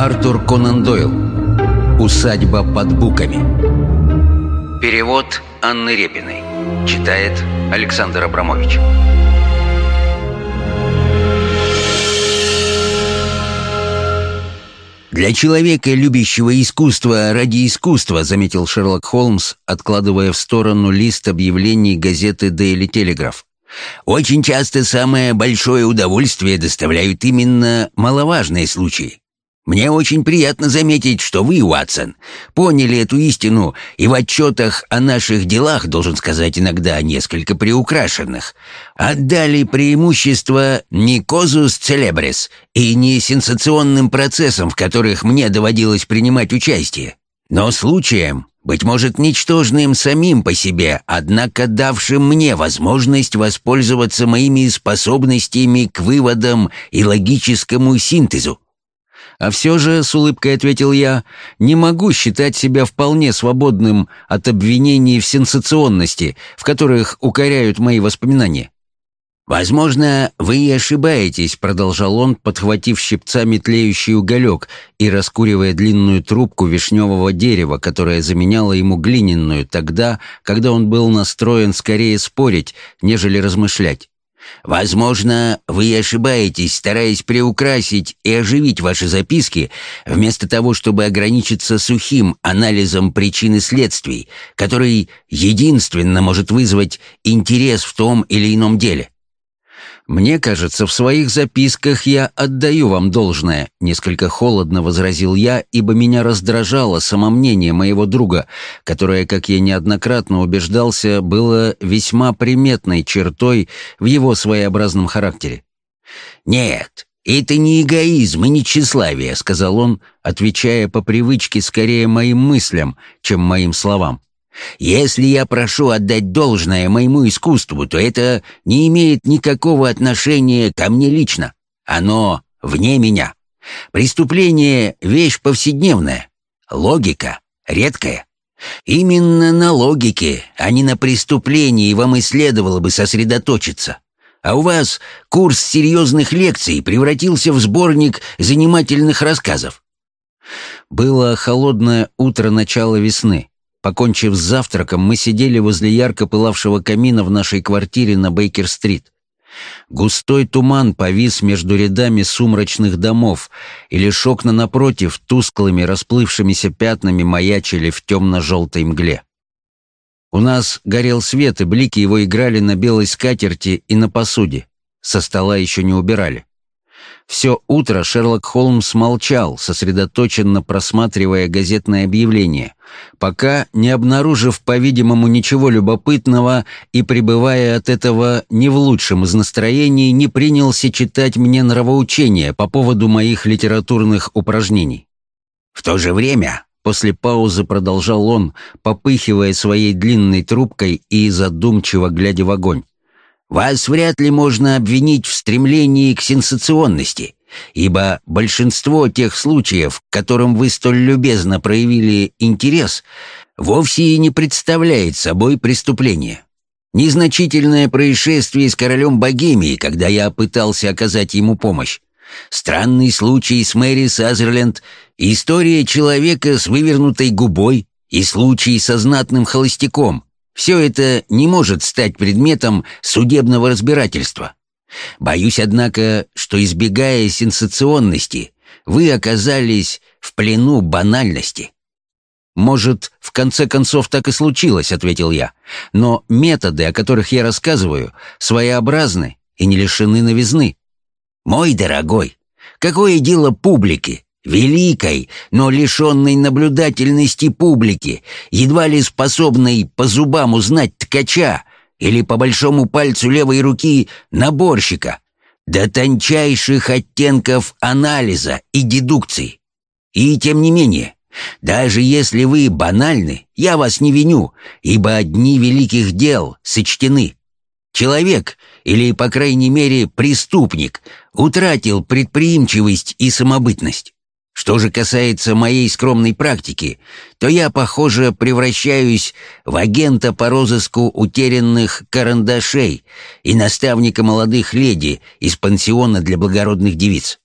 Артур Конан Дойл. Усадьба под буками. Перевод Анны Репиной. Читает Александр Абрамович. «Для человека, любящего искусство ради искусства», заметил Шерлок Холмс, откладывая в сторону лист объявлений газеты «Дейли Телеграф». «Очень часто самое большое удовольствие доставляют именно маловажные случаи. Мне очень приятно заметить, что вы, Уатсон, поняли эту истину и в отчетах о наших делах, должен сказать иногда несколько приукрашенных, отдали преимущество не козус целебрис и не сенсационным процессам, в которых мне доводилось принимать участие, но случаем, быть может, ничтожным самим по себе, однако давшим мне возможность воспользоваться моими способностями к выводам и логическому синтезу. А все же, с улыбкой ответил я, не могу считать себя вполне свободным от обвинений в сенсационности, в которых укоряют мои воспоминания. «Возможно, вы и ошибаетесь», — продолжал он, подхватив щипцами тлеющий уголек и раскуривая длинную трубку вишневого дерева, которая заменяла ему глиняную тогда, когда он был настроен скорее спорить, нежели размышлять. Возможно, вы ошибаетесь, стараясь приукрасить и оживить ваши записки, вместо того, чтобы ограничиться сухим анализом причин и следствий, который единственно может вызвать интерес в том или ином деле. «Мне кажется, в своих записках я отдаю вам должное», — несколько холодно возразил я, ибо меня раздражало самомнение моего друга, которое, как я неоднократно убеждался, было весьма приметной чертой в его своеобразном характере. «Нет, это не эгоизм и не тщеславие», — сказал он, отвечая по привычке скорее моим мыслям, чем моим словам. Если я прошу отдать должное моему искусству, то это не имеет никакого отношения ко мне лично. Оно вне меня. Преступление — вещь повседневная. Логика — редкая. Именно на логике, а не на преступлении вам и следовало бы сосредоточиться. А у вас курс серьезных лекций превратился в сборник занимательных рассказов. Было холодное утро начала весны. Покончив с завтраком, мы сидели возле ярко пылавшего камина в нашей квартире на Бейкер-стрит. Густой туман повис между рядами сумрачных домов, и лишь окна напротив тусклыми расплывшимися пятнами маячили в темно-желтой мгле. У нас горел свет, и блики его играли на белой скатерти и на посуде. Со стола еще не убирали. Все утро Шерлок Холмс молчал, сосредоточенно просматривая газетное объявление, пока, не обнаружив, по-видимому, ничего любопытного и пребывая от этого не в лучшем из настроений, не принялся читать мне нравоучения по поводу моих литературных упражнений. В то же время, после паузы продолжал он, попыхивая своей длинной трубкой и задумчиво глядя в огонь, вас вряд ли можно обвинить в стремлении к сенсационности, ибо большинство тех случаев, к которым вы столь любезно проявили интерес, вовсе и не представляет собой преступление. Незначительное происшествие с королем Богемии, когда я пытался оказать ему помощь. Странный случай с Мэри Сазерленд, история человека с вывернутой губой и случай со знатным холостяком — все это не может стать предметом судебного разбирательства. Боюсь, однако, что, избегая сенсационности, вы оказались в плену банальности. «Может, в конце концов так и случилось», — ответил я. «Но методы, о которых я рассказываю, своеобразны и не лишены новизны». «Мой дорогой, какое дело публики? Великой, но лишенной наблюдательности публики, едва ли способной по зубам узнать ткача или по большому пальцу левой руки наборщика, до тончайших оттенков анализа и дедукции. И тем не менее, даже если вы банальны, я вас не виню, ибо одни великих дел сочтены. Человек, или, по крайней мере, преступник, утратил предприимчивость и самобытность. Что же касается моей скромной практики, то я, похоже, превращаюсь в агента по розыску утерянных карандашей и наставника молодых леди из пансиона для благородных девиц.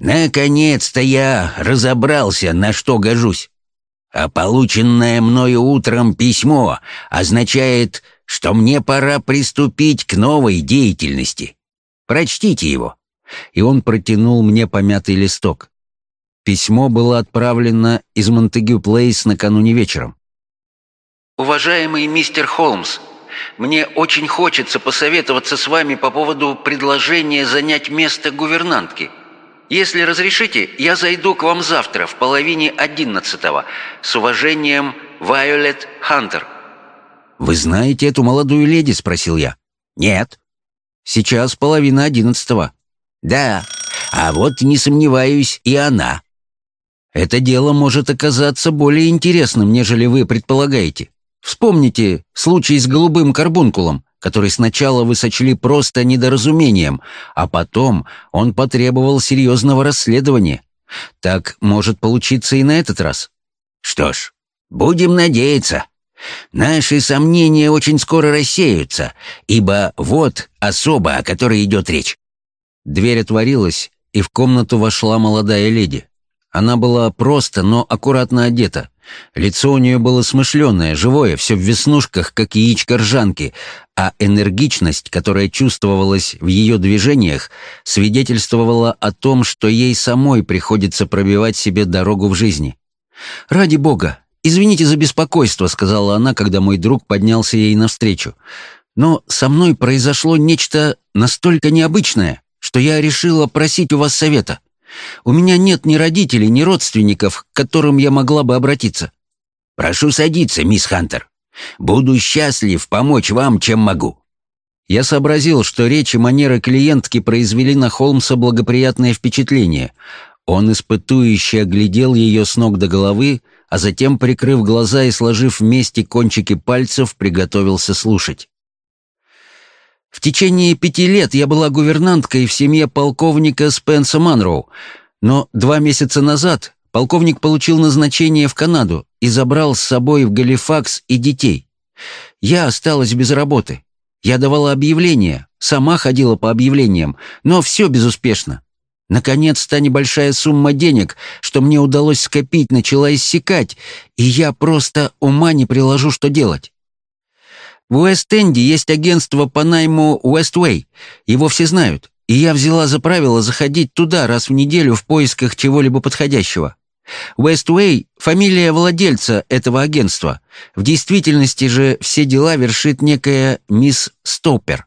Наконец-то я разобрался, на что гожусь. А полученное мною утром письмо означает, что мне пора приступить к новой деятельности. Прочтите его». И он протянул мне помятый листок. Письмо было отправлено из Монтегю Плейс накануне вечером. «Уважаемый мистер Холмс, мне очень хочется посоветоваться с вами по поводу предложения занять место гувернантки. Если разрешите, я зайду к вам завтра в половине одиннадцатого. С уважением, Вайолет Хантер». «Вы знаете эту молодую леди?» — спросил я. «Нет». «Сейчас половина одиннадцатого». «Да, а вот не сомневаюсь, и она». Это дело может оказаться более интересным, нежели вы предполагаете. Вспомните случай с голубым карбункулом, который сначала вы сочли просто недоразумением, а потом он потребовал серьезного расследования. Так может получиться и на этот раз. Что ж, будем надеяться. Наши сомнения очень скоро рассеются, ибо вот особа, о которой идет речь. Дверь отворилась, и в комнату вошла молодая леди. Она была просто, но аккуратно одета. Лицо у нее было смышленое, живое, все в веснушках, как яичко ржанки, а энергичность, которая чувствовалась в ее движениях, свидетельствовала о том, что ей самой приходится пробивать себе дорогу в жизни. «Ради бога, извините за беспокойство», — сказала она, когда мой друг поднялся ей навстречу. «Но со мной произошло нечто настолько необычное, что я решила просить у вас совета». У меня нет ни родителей, ни родственников, к которым я могла бы обратиться. Прошу садиться, мисс Хантер. Буду счастлив помочь вам, чем могу». Я сообразил, что речь и манеры клиентки произвели на Холмса благоприятное впечатление. Он испытующе оглядел ее с ног до головы, а затем, прикрыв глаза и сложив вместе кончики пальцев, приготовился слушать. В течение пяти лет я была гувернанткой в семье полковника Спенса Манроу, но два месяца назад полковник получил назначение в Канаду и забрал с собой в Галифакс и детей. Я осталась без работы. Я давала объявления, сама ходила по объявлениям, но все безуспешно. Наконец, та небольшая сумма денег, что мне удалось скопить, начала иссякать, и я просто ума не приложу, что делать. В Уэст-Энде есть агентство по найму Уэствей. Его все знают. И я взяла за правило заходить туда раз в неделю в поисках чего-либо подходящего. Уэствей — фамилия владельца этого агентства. В действительности же все дела вершит некая мисс Стоппер.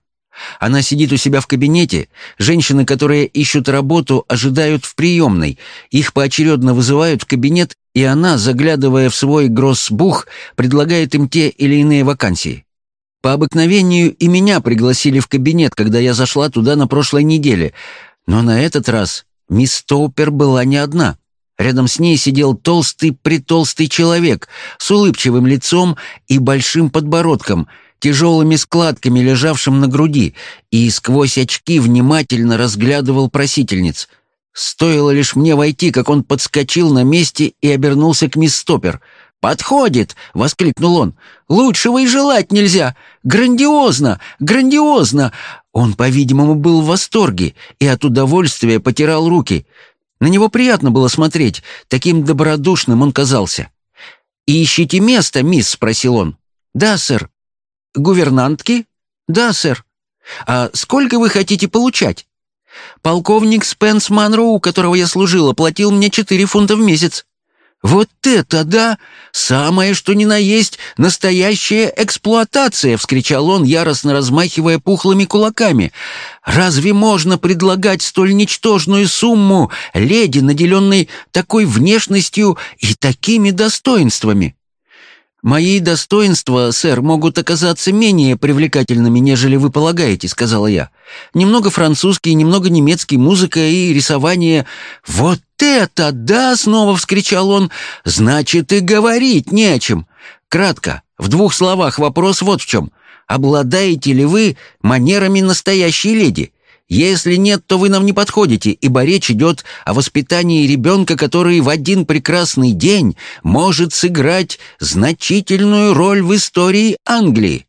Она сидит у себя в кабинете, женщины, которые ищут работу, ожидают в приемной, их поочередно вызывают в кабинет, и она, заглядывая в свой гроссбух, предлагает им те или иные вакансии. По обыкновению и меня пригласили в кабинет, когда я зашла туда на прошлой неделе. Но на этот раз мисс Тоупер была не одна. Рядом с ней сидел толстый-притолстый человек с улыбчивым лицом и большим подбородком, тяжелыми складками, лежавшим на груди, и сквозь очки внимательно разглядывал просительниц. Стоило лишь мне войти, как он подскочил на месте и обернулся к мисс Стопер — «Подходит!» — воскликнул он. «Лучшего и желать нельзя! Грандиозно! Грандиозно!» Он, по-видимому, был в восторге и от удовольствия потирал руки. На него приятно было смотреть, таким добродушным он казался. «Ищите место, мисс?» — спросил он. «Да, сэр». «Гувернантки?» «Да, сэр». «А сколько вы хотите получать?» «Полковник Спенс Манроу, у которого я служила, платил мне четыре фунта в месяц». «Вот это да! Самое, что ни на есть, настоящая эксплуатация!» — вскричал он, яростно размахивая пухлыми кулаками. «Разве можно предлагать столь ничтожную сумму леди, наделенной такой внешностью и такими достоинствами?» «Мои достоинства, сэр, могут оказаться менее привлекательными, нежели вы полагаете», — сказала я. «Немного французский, немного немецкий, музыка и рисование». «Вот это да!» — снова вскричал он. «Значит, и говорить не о чем. Кратко, в двух словах вопрос вот в чем. Обладаете ли вы манерами настоящей леди?» Если нет, то вы нам не подходите, ибо речь идет о воспитании ребенка, который в один прекрасный день может сыграть значительную роль в истории Англии.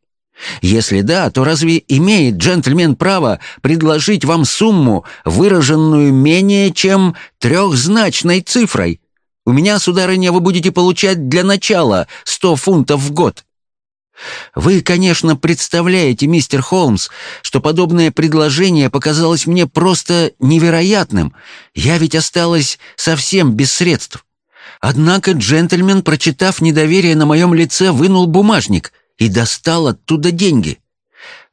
Если да, то разве имеет джентльмен право предложить вам сумму, выраженную менее чем трехзначной цифрой? У меня, сударыня, вы будете получать для начала сто фунтов в год. Вы, конечно, представляете, мистер Холмс, что подобное предложение показалось мне просто невероятным. Я ведь осталась совсем без средств. Однако джентльмен, прочитав недоверие на моем лице, вынул бумажник и достал оттуда деньги.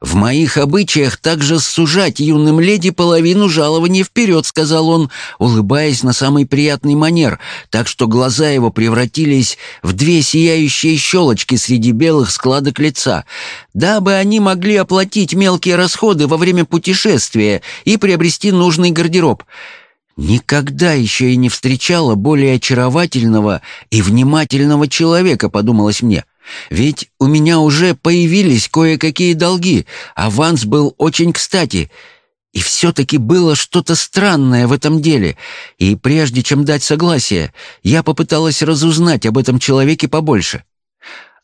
«В моих обычаях также сужать юным леди половину жалования вперед», — сказал он, улыбаясь на самый приятный манер, так что глаза его превратились в две сияющие щелочки среди белых складок лица, дабы они могли оплатить мелкие расходы во время путешествия и приобрести нужный гардероб. «Никогда еще и не встречала более очаровательного и внимательного человека», — подумалось мне. Ведь у меня уже появились кое-какие долги, аванс был очень кстати. И все-таки было что-то странное в этом деле, и прежде чем дать согласие, я попыталась разузнать об этом человеке побольше.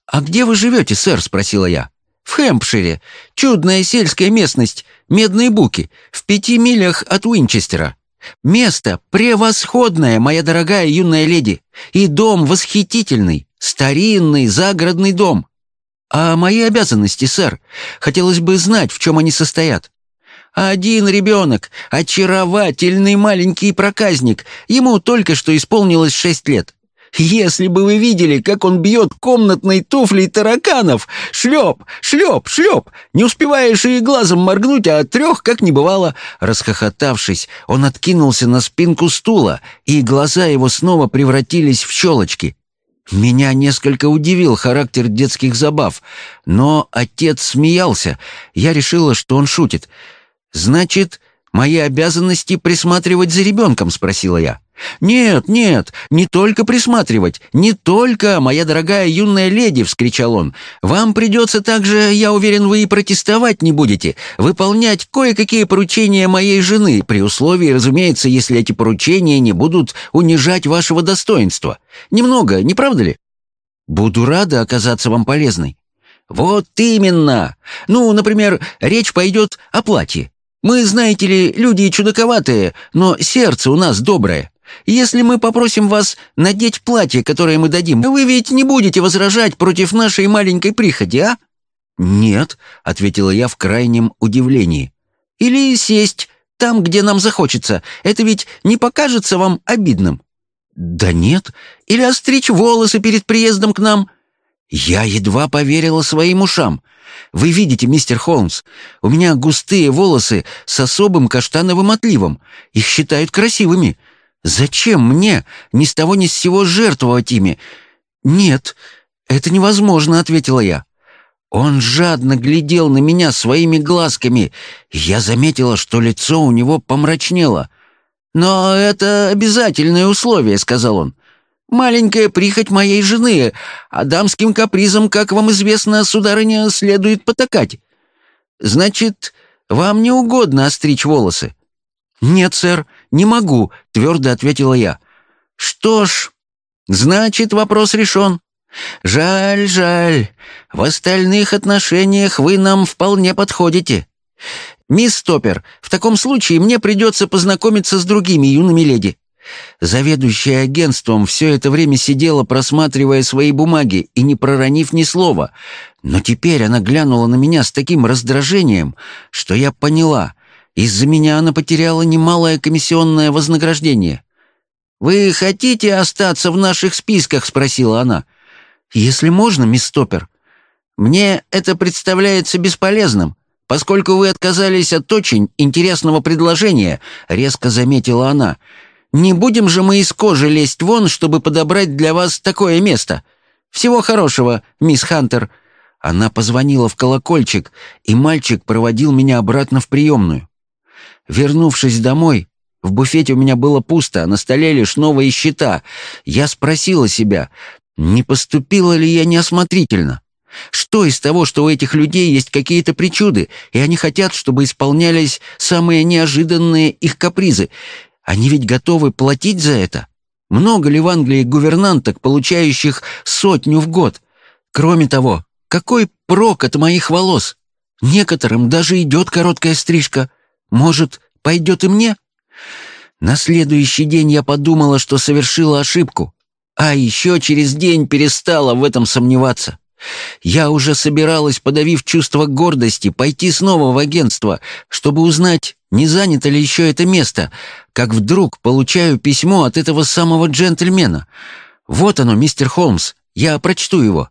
«А где вы живете, сэр?» — спросила я. «В Хэмпшире. Чудная сельская местность, Медные Буки, в пяти милях от Уинчестера. Место превосходное, моя дорогая юная леди, и дом восхитительный. Старинный загородный дом. А мои обязанности, сэр, хотелось бы знать, в чем они состоят. Один ребенок, очаровательный маленький проказник, ему только что исполнилось шесть лет. Если бы вы видели, как он бьет комнатной туфлей тараканов! Шлеп, шлеп, шлеп! Не успеваешь и глазом моргнуть, а трех как не бывало. Расхохотавшись, он откинулся на спинку стула, и глаза его снова превратились в щелочки. Меня несколько удивил характер детских забав, но отец смеялся. Я решила, что он шутит. «Значит, мои обязанности присматривать за ребенком?» — спросила я. «Нет, нет, не только присматривать, не только, моя дорогая юная леди!» — вскричал он. «Вам придется также, я уверен, вы и протестовать не будете, выполнять кое-какие поручения моей жены, при условии, разумеется, если эти поручения не будут унижать вашего достоинства. Немного, не правда ли?» «Буду рада оказаться вам полезной». «Вот именно! Ну, например, речь пойдет о платье. Мы, знаете ли, люди чудаковатые, но сердце у нас доброе. Если мы попросим вас надеть платье, которое мы дадим, вы ведь не будете возражать против нашей маленькой приходи, а?» «Нет», — ответила я в крайнем удивлении. «Или сесть там, где нам захочется. Это ведь не покажется вам обидным?» «Да нет. Или остричь волосы перед приездом к нам?» Я едва поверила своим ушам. «Вы видите, мистер Холмс, у меня густые волосы с особым каштановым отливом. Их считают красивыми. Зачем мне ни с того ни с сего жертвовать ими? Нет, это невозможно, ответила я. Он жадно глядел на меня своими глазками, я заметила, что лицо у него помрачнело. «Но это обязательное условие», — сказал он. «Маленькая прихоть моей жены, а дамским капризом, как вам известно, сударыня, следует потакать. Значит, вам не угодно остричь волосы?» «Нет, сэр, не могу», — твердо ответила я. «Что ж, значит, вопрос решен. Жаль, жаль. В остальных отношениях вы нам вполне подходите. Мисс Стоппер, в таком случае мне придется познакомиться с другими юными леди». Заведующая агентством все это время сидела, просматривая свои бумаги и не проронив ни слова. Но теперь она глянула на меня с таким раздражением, что я поняла, из-за меня она потеряла немалое комиссионное вознаграждение. «Вы хотите остаться в наших списках?» — спросила она. «Если можно, мисс Стоппер. Мне это представляется бесполезным, поскольку вы отказались от очень интересного предложения», — резко заметила она. «Не будем же мы из кожи лезть вон, чтобы подобрать для вас такое место. Всего хорошего, мисс Хантер». Она позвонила в колокольчик, и мальчик проводил меня обратно в приемную. Вернувшись домой, в буфете у меня было пусто, а на столе лишь новые счета. Я спросила себя, не поступила ли я неосмотрительно? Что из того, что у этих людей есть какие-то причуды, и они хотят, чтобы исполнялись самые неожиданные их капризы? Они ведь готовы платить за это? Много ли в Англии гувернанток, получающих сотню в год? Кроме того, какой прок от моих волос? Некоторым даже идет короткая стрижка. Может, пойдет и мне?» На следующий день я подумала, что совершила ошибку, а еще через день перестала в этом сомневаться. Я уже собиралась, подавив чувство гордости, пойти снова в агентство, чтобы узнать, не занято ли еще это место, как вдруг получаю письмо от этого самого джентльмена. Вот оно, мистер Холмс, я прочту его.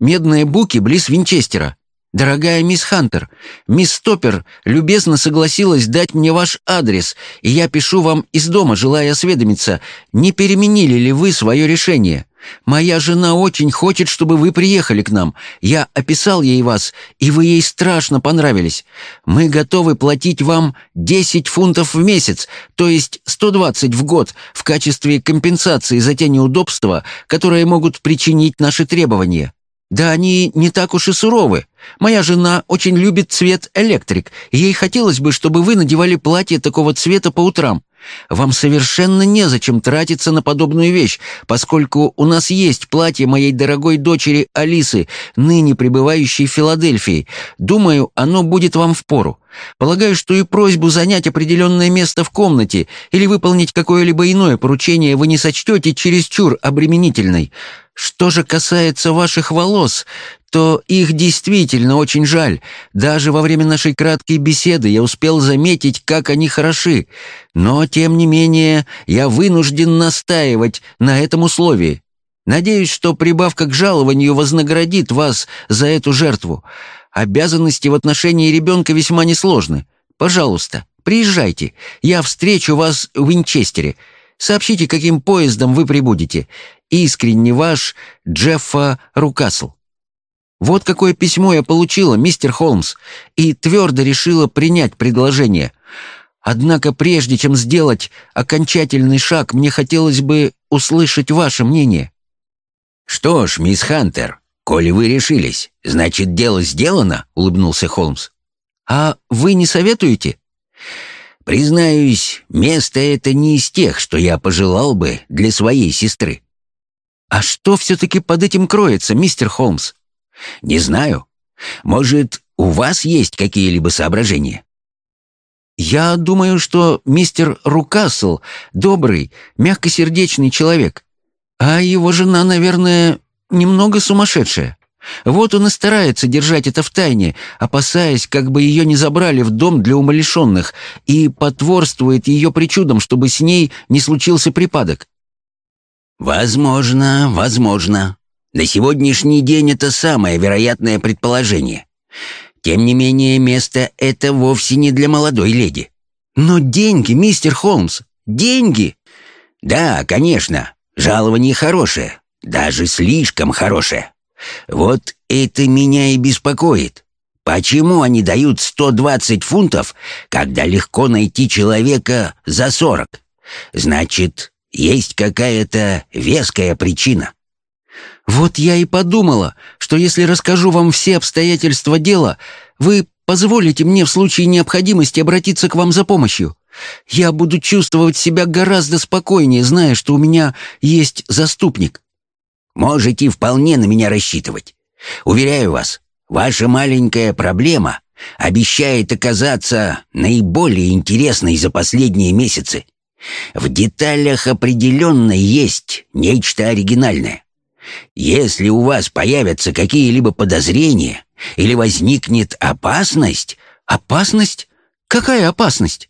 «Медные буки близ Винчестера. «Дорогая мисс Хантер, мисс Топпер любезно согласилась дать мне ваш адрес, и я пишу вам из дома, желая осведомиться, не переменили ли вы свое решение. Моя жена очень хочет, чтобы вы приехали к нам. Я описал ей вас, и вы ей страшно понравились. Мы готовы платить вам 10 фунтов в месяц, то есть 120 в год, в качестве компенсации за те неудобства, которые могут причинить наши требования. Да они не так уж и суровы. Моя жена очень любит цвет электрик, ей хотелось бы, чтобы вы надевали платье такого цвета по утрам. Вам совершенно незачем тратиться на подобную вещь, поскольку у нас есть платье моей дорогой дочери Алисы, ныне пребывающей в Филадельфии. Думаю, оно будет вам впору. Полагаю, что и просьбу занять определенное место в комнате или выполнить какое-либо иное поручение вы не сочтете чересчур обременительной. Что же касается ваших волос, то их действительно очень жаль. Даже во время нашей краткой беседы я успел заметить, как они хороши. Но, тем не менее, я вынужден настаивать на этом условии. Надеюсь, что прибавка к жалованию вознаградит вас за эту жертву. Обязанности в отношении ребенка весьма несложны. Пожалуйста, приезжайте. Я встречу вас в Винчестере. Сообщите, каким поездом вы прибудете. Искренне ваш Джеффа Рукасл. Вот какое письмо я получила, мистер Холмс, и твердо решила принять предложение. Однако прежде чем сделать окончательный шаг, мне хотелось бы услышать ваше мнение. «Что ж, мисс Хантер, коли вы решились, значит, дело сделано?» — улыбнулся Холмс. «А вы не советуете?» «Признаюсь, место это не из тех, что я пожелал бы для своей сестры. «А что все-таки под этим кроется, мистер Холмс?» «Не знаю. Может, у вас есть какие-либо соображения?» «Я думаю, что мистер Рукасл добрый, мягкосердечный человек, а его жена, наверное, немного сумасшедшая. Вот он и старается держать это в тайне, опасаясь, как бы ее не забрали в дом для умалишенных, и потворствует ее причудам, чтобы с ней не случился припадок. «Возможно, возможно. На сегодняшний день это самое вероятное предположение. Тем не менее, место это вовсе не для молодой леди». «Но деньги, мистер Холмс, деньги!» «Да, конечно, жалование хорошее, даже слишком хорошее. Вот это меня и беспокоит. Почему они дают 120 фунтов, когда легко найти человека за 40? Значит, есть какая-то веская причина. Вот я и подумала, что если расскажу вам все обстоятельства дела, вы позволите мне в случае необходимости обратиться к вам за помощью. Я буду чувствовать себя гораздо спокойнее, зная, что у меня есть заступник. Можете вполне на меня рассчитывать. Уверяю вас, ваша маленькая проблема обещает оказаться наиболее интересной за последние месяцы. В деталях определенно есть нечто оригинальное. Если у вас появятся какие-либо подозрения или возникнет опасность... Опасность? Какая опасность?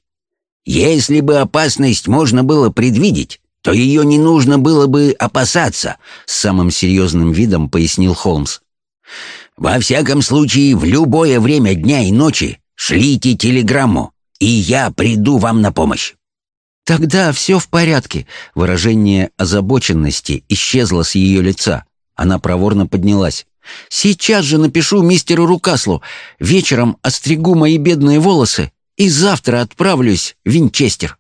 Если бы опасность можно было предвидеть, то ее не нужно было бы опасаться, с самым серьезным видом пояснил Холмс. Во всяком случае, в любое время дня и ночи шлите телеграмму, и я приду вам на помощь. «Тогда все в порядке». Выражение озабоченности исчезло с ее лица. Она проворно поднялась. «Сейчас же напишу мистеру Рукаслу. Вечером остригу мои бедные волосы и завтра отправлюсь в Винчестер».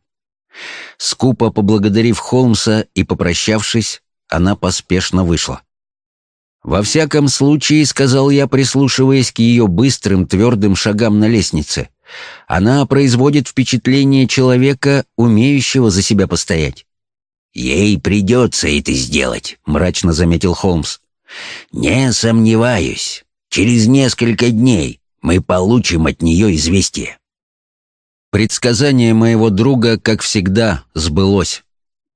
Скупо поблагодарив Холмса и попрощавшись, она поспешно вышла. «Во всяком случае», — сказал я, прислушиваясь к ее быстрым твердым шагам на лестнице, она производит впечатление человека, умеющего за себя постоять. «Ей придется это сделать», — мрачно заметил Холмс. «Не сомневаюсь. Через несколько дней мы получим от нее известие». Предсказание моего друга, как всегда, сбылось.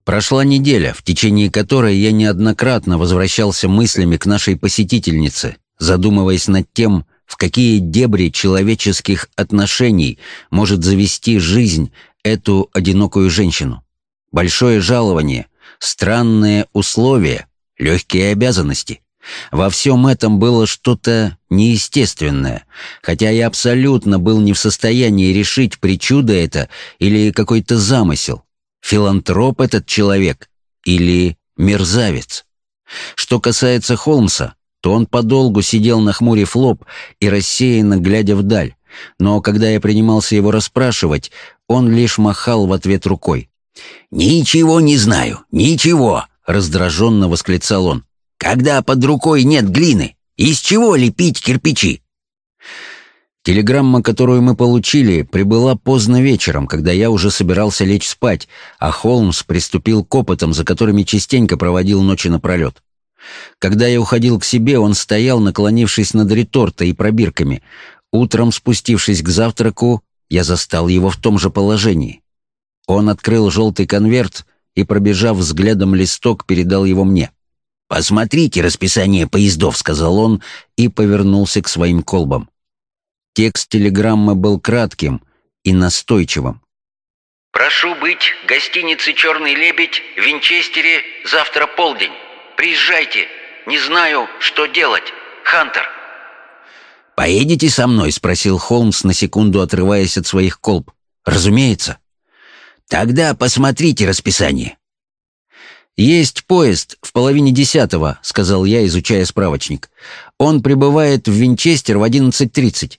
Прошла неделя, в течение которой я неоднократно возвращался мыслями к нашей посетительнице, задумываясь над тем, в какие дебри человеческих отношений может завести жизнь эту одинокую женщину. Большое жалование, странные условия, легкие обязанности. Во всем этом было что-то неестественное, хотя я абсолютно был не в состоянии решить, причуда это или какой-то замысел. Филантроп этот человек или мерзавец. Что касается Холмса, то он подолгу сидел на хмуре лоб и рассеянно глядя вдаль, но когда я принимался его расспрашивать, он лишь махал в ответ рукой. «Ничего не знаю, ничего!» — раздраженно восклицал он. «Когда под рукой нет глины, из чего лепить кирпичи?» Телеграмма, которую мы получили, прибыла поздно вечером, когда я уже собирался лечь спать, а Холмс приступил к опытам, за которыми частенько проводил ночи напролет. Когда я уходил к себе, он стоял, наклонившись над ретортой и пробирками. Утром, спустившись к завтраку, я застал его в том же положении. Он открыл желтый конверт и, пробежав взглядом листок, передал его мне. «Посмотрите расписание поездов», — сказал он и повернулся к своим колбам. Текст телеграммы был кратким и настойчивым. «Прошу быть гостинице «Черный лебедь» в Винчестере завтра полдень. Приезжайте. Не знаю, что делать. Хантер». «Поедете со мной?» — спросил Холмс, на секунду отрываясь от своих колб. «Разумеется». «Тогда посмотрите расписание». «Есть поезд в половине десятого», — сказал я, изучая справочник. «Он прибывает в Винчестер в одиннадцать тридцать».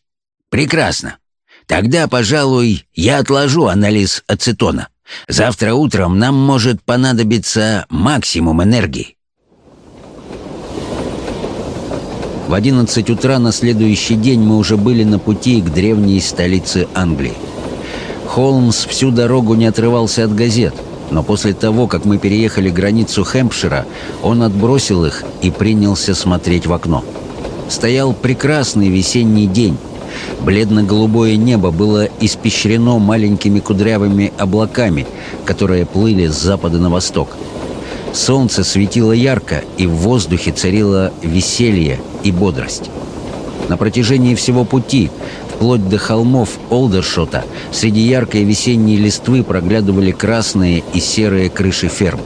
«Прекрасно. Тогда, пожалуй, я отложу анализ ацетона. Завтра утром нам может понадобиться максимум энергии. В 11 утра на следующий день мы уже были на пути к древней столице Англии. Холмс всю дорогу не отрывался от газет, но после того, как мы переехали границу Хэмпшира, он отбросил их и принялся смотреть в окно. Стоял прекрасный весенний день. Бледно-голубое небо было испещрено маленькими кудрявыми облаками, которые плыли с запада на восток. Солнце светило ярко, и в воздухе царило веселье и бодрость. На протяжении всего пути, вплоть до холмов Олдершота, среди яркой весенней листвы проглядывали красные и серые крыши ферм.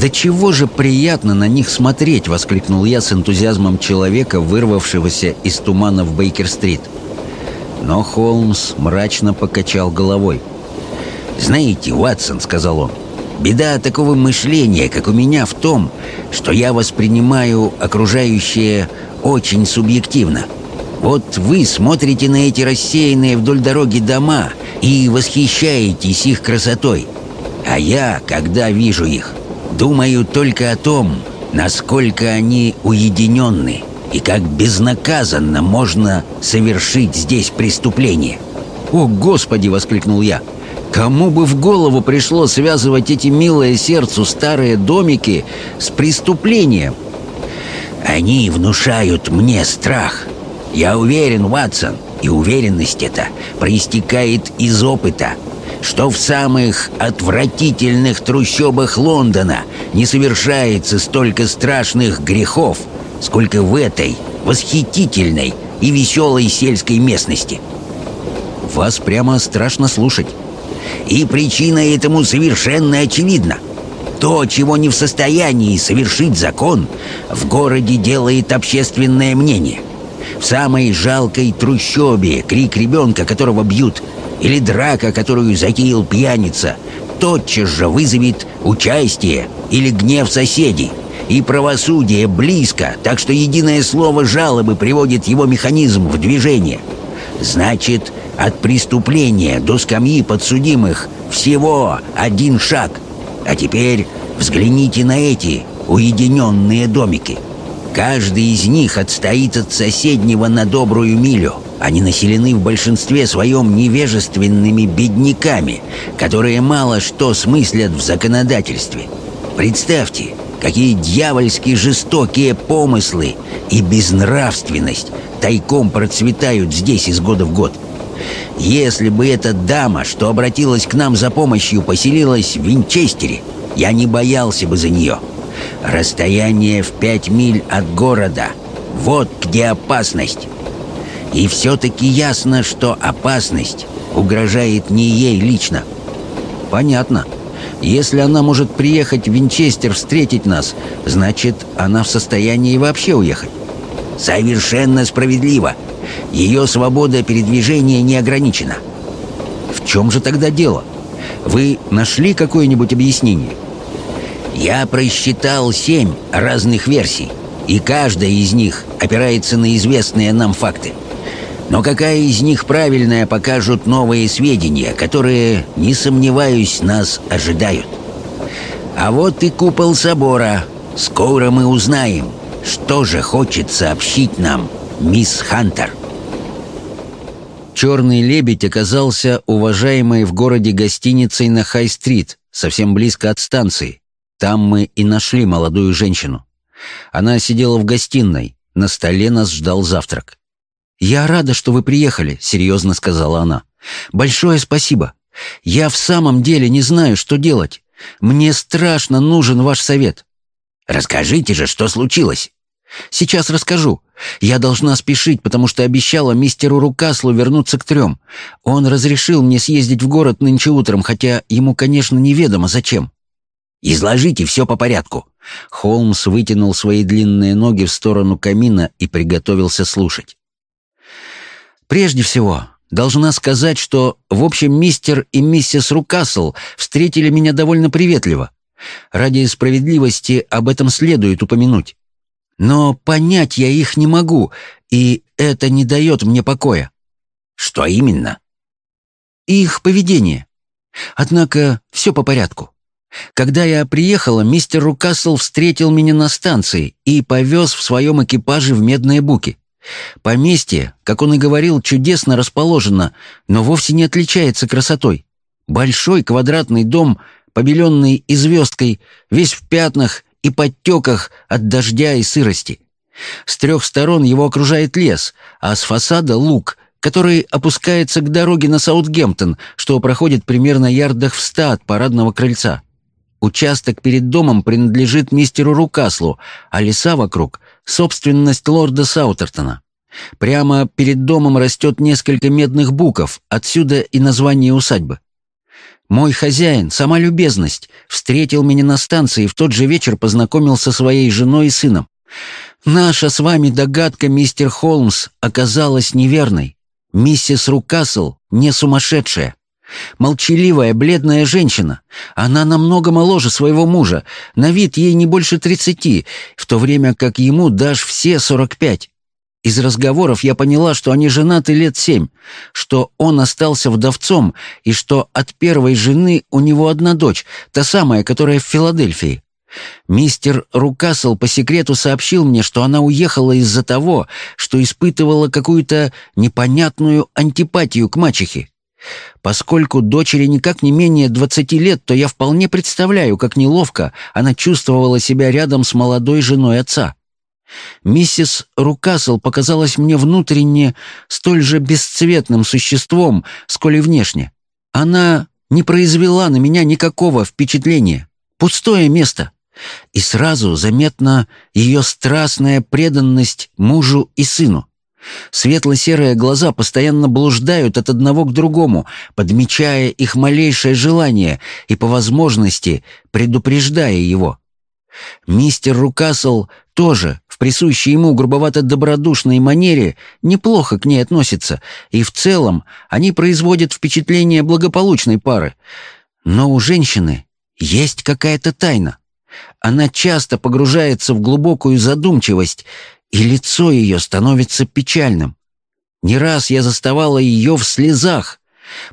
«Да чего же приятно на них смотреть!» — воскликнул я с энтузиазмом человека, вырвавшегося из тумана в Бейкер-стрит. Но Холмс мрачно покачал головой. «Знаете, Уатсон», — сказал он, Беда такого мышления, как у меня, в том, что я воспринимаю окружающее очень субъективно. Вот вы смотрите на эти рассеянные вдоль дороги дома и восхищаетесь их красотой. А я, когда вижу их, думаю только о том, насколько они уединенны и как безнаказанно можно совершить здесь преступление. «О, Господи!» — воскликнул я. Кому бы в голову пришло связывать эти милые сердцу старые домики с преступлением? Они внушают мне страх. Я уверен, Ватсон, и уверенность эта проистекает из опыта, что в самых отвратительных трущобах Лондона не совершается столько страшных грехов, сколько в этой восхитительной и веселой сельской местности. Вас прямо страшно слушать. И причина этому совершенно очевидна. То, чего не в состоянии совершить закон, в городе делает общественное мнение. В самой жалкой трущобе крик ребенка, которого бьют, или драка, которую затеял пьяница, тотчас же вызовет участие или гнев соседей. И правосудие близко, так что единое слово жалобы приводит его механизм в движение. Значит, от преступления до скамьи подсудимых всего один шаг. А теперь взгляните на эти уединенные домики. Каждый из них отстоит от соседнего на добрую милю. Они населены в большинстве своем невежественными бедняками, которые мало что смыслят в законодательстве. Представьте, какие дьявольски жестокие помыслы и безнравственность тайком процветают здесь из года в год. Если бы эта дама, что обратилась к нам за помощью, поселилась в Винчестере, я не боялся бы за нее. Расстояние в пять миль от города — вот где опасность. И все-таки ясно, что опасность угрожает не ей лично. Понятно. Если она может приехать в Винчестер встретить нас, значит, она в состоянии вообще уехать. Совершенно справедливо. Ее свобода передвижения не ограничена. В чем же тогда дело? Вы нашли какое-нибудь объяснение? Я просчитал семь разных версий, и каждая из них опирается на известные нам факты. Но какая из них правильная, покажут новые сведения, которые, не сомневаюсь, нас ожидают. А вот и купол собора. Скоро мы узнаем, что же хочет сообщить нам мисс Хантер. «Черный лебедь» оказался уважаемой в городе гостиницей на Хай-стрит, совсем близко от станции. Там мы и нашли молодую женщину. Она сидела в гостиной, на столе нас ждал завтрак. «Я рада, что вы приехали», — серьезно сказала она. «Большое спасибо. Я в самом деле не знаю, что делать. Мне страшно нужен ваш совет». «Расскажите же, что случилось?» «Сейчас расскажу. Я должна спешить, потому что обещала мистеру Рукаслу вернуться к трем. Он разрешил мне съездить в город нынче утром, хотя ему, конечно, неведомо зачем». «Изложите все по порядку». Холмс вытянул свои длинные ноги в сторону камина и приготовился слушать. Прежде всего, должна сказать, что, в общем, мистер и миссис Рукасл встретили меня довольно приветливо. Ради справедливости об этом следует упомянуть. Но понять я их не могу, и это не дает мне покоя. Что именно? Их поведение. Однако все по порядку. Когда я приехала, мистер Рукасл встретил меня на станции и повез в своем экипаже в Медные Буки. Поместье, как он и говорил, чудесно расположено, но вовсе не отличается красотой. Большой квадратный дом, побеленный и звездкой, весь в пятнах и подтеках от дождя и сырости. С трех сторон его окружает лес, а с фасада — луг, который опускается к дороге на Саутгемптон, что проходит примерно ярдах в ста от парадного крыльца. Участок перед домом принадлежит мистеру Рукаслу, а леса вокруг — собственность лорда Саутертона. Прямо перед домом растет несколько медных буков, отсюда и название усадьбы. Мой хозяин, сама любезность, встретил меня на станции и в тот же вечер познакомился со своей женой и сыном. Наша с вами догадка, мистер Холмс, оказалась неверной. Миссис Рукасл не сумасшедшая. Молчаливая, бледная женщина. Она намного моложе своего мужа. На вид ей не больше тридцати, в то время как ему дашь все сорок пять. Из разговоров я поняла, что они женаты лет семь, что он остался вдовцом и что от первой жены у него одна дочь, та самая, которая в Филадельфии. Мистер Рукасл по секрету сообщил мне, что она уехала из-за того, что испытывала какую-то непонятную антипатию к мачехе. Поскольку дочери никак не менее двадцати лет, то я вполне представляю, как неловко она чувствовала себя рядом с молодой женой отца. Миссис Рукасл показалась мне внутренне столь же бесцветным существом, сколь и внешне. Она не произвела на меня никакого впечатления. Пустое место. И сразу заметна ее страстная преданность мужу и сыну. Светло-серые глаза постоянно блуждают от одного к другому, подмечая их малейшее желание и, по возможности, предупреждая его. Мистер Рукасл тоже, в присущей ему грубовато-добродушной манере, неплохо к ней относится, и в целом они производят впечатление благополучной пары. Но у женщины есть какая-то тайна. Она часто погружается в глубокую задумчивость и лицо ее становится печальным. Не раз я заставала ее в слезах.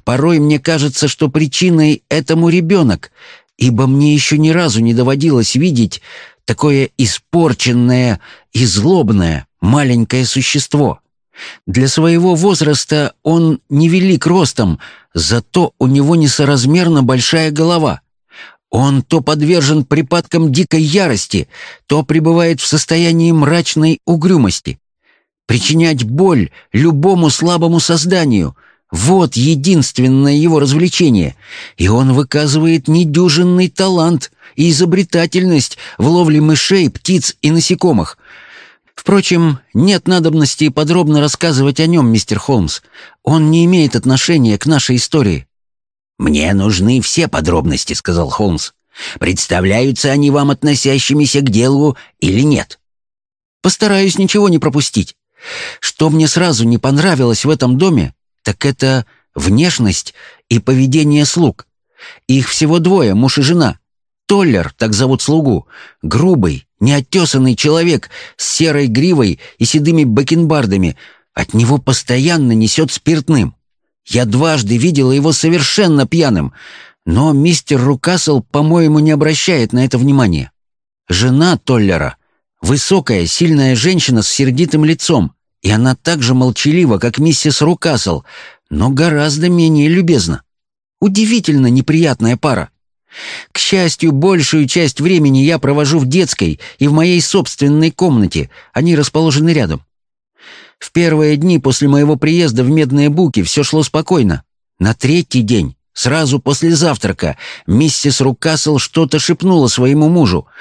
Порой мне кажется, что причиной этому ребенок, ибо мне еще ни разу не доводилось видеть такое испорченное и злобное маленькое существо. Для своего возраста он невелик ростом, зато у него несоразмерно большая голова. Он то подвержен припадкам дикой ярости, то пребывает в состоянии мрачной угрюмости. Причинять боль любому слабому созданию — вот единственное его развлечение, и он выказывает недюжинный талант и изобретательность в ловле мышей, птиц и насекомых. Впрочем, нет надобности подробно рассказывать о нем, мистер Холмс. Он не имеет отношения к нашей истории. «Мне нужны все подробности», — сказал Холмс. «Представляются они вам относящимися к делу или нет?» «Постараюсь ничего не пропустить. Что мне сразу не понравилось в этом доме, так это внешность и поведение слуг. Их всего двое, муж и жена. Толлер, так зовут слугу, грубый, неоттесанный человек с серой гривой и седыми бакенбардами. От него постоянно несет спиртным. Я дважды видела его совершенно пьяным, но мистер Рукасл, по-моему, не обращает на это внимания. Жена Толлера — высокая, сильная женщина с сердитым лицом, и она так же молчалива, как миссис Рукасл, но гораздо менее любезна. Удивительно неприятная пара. К счастью, большую часть времени я провожу в детской и в моей собственной комнате, они расположены рядом. В первые дни после моего приезда в Медные Буки все шло спокойно. На третий день, сразу после завтрака, миссис Рукасл что-то шепнула своему мужу —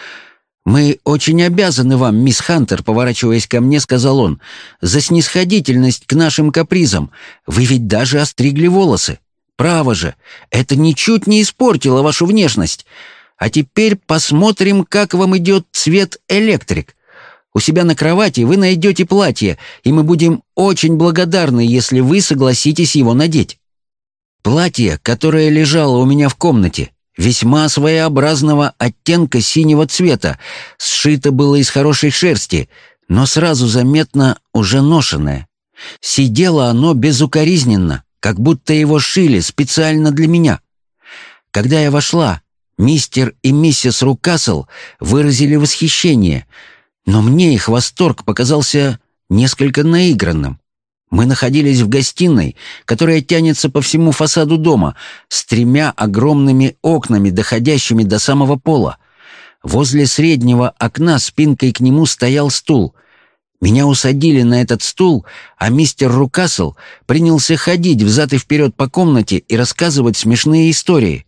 «Мы очень обязаны вам, мисс Хантер», — поворачиваясь ко мне, сказал он, «за снисходительность к нашим капризам. Вы ведь даже остригли волосы. Право же, это ничуть не испортило вашу внешность. А теперь посмотрим, как вам идет цвет электрик. У себя на кровати вы найдете платье, и мы будем очень благодарны, если вы согласитесь его надеть». Платье, которое лежало у меня в комнате, весьма своеобразного оттенка синего цвета, сшито было из хорошей шерсти, но сразу заметно уже ношенное. Сидело оно безукоризненно, как будто его шили специально для меня. Когда я вошла, мистер и миссис Рукасл выразили восхищение, но мне их восторг показался несколько наигранным. Мы находились в гостиной, которая тянется по всему фасаду дома, с тремя огромными окнами, доходящими до самого пола. Возле среднего окна спинкой к нему стоял стул. Меня усадили на этот стул, а мистер Рукасл принялся ходить взад и вперед по комнате и рассказывать смешные истории.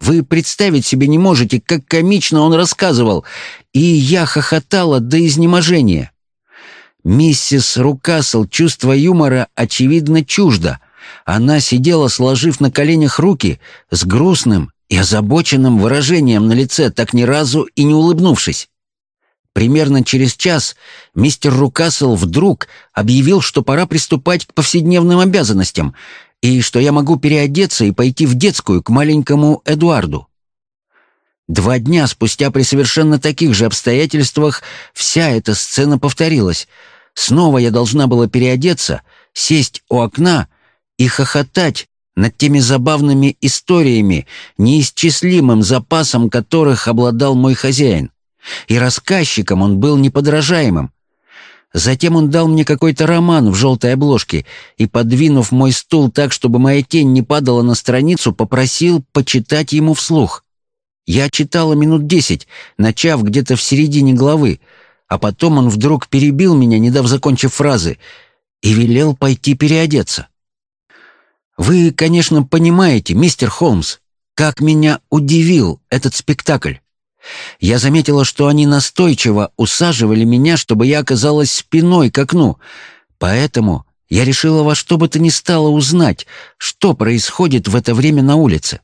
Вы представить себе не можете, как комично он рассказывал, и я хохотала до изнеможения. Миссис Рукасл чувство юмора очевидно чуждо. Она сидела, сложив на коленях руки, с грустным и озабоченным выражением на лице, так ни разу и не улыбнувшись. Примерно через час мистер Рукасл вдруг объявил, что пора приступать к повседневным обязанностям и что я могу переодеться и пойти в детскую к маленькому Эдуарду. Два дня спустя при совершенно таких же обстоятельствах вся эта сцена повторилась. Снова я должна была переодеться, сесть у окна и хохотать над теми забавными историями, неисчислимым запасом которых обладал мой хозяин. И рассказчиком он был неподражаемым. Затем он дал мне какой-то роман в желтой обложке и, подвинув мой стул так, чтобы моя тень не падала на страницу, попросил почитать ему вслух. Я читала минут десять, начав где-то в середине главы, а потом он вдруг перебил меня, не дав закончив фразы, и велел пойти переодеться. Вы, конечно, понимаете, мистер Холмс, как меня удивил этот спектакль. Я заметила, что они настойчиво усаживали меня, чтобы я оказалась спиной к окну, поэтому я решила во что бы то ни стало узнать, что происходит в это время на улице.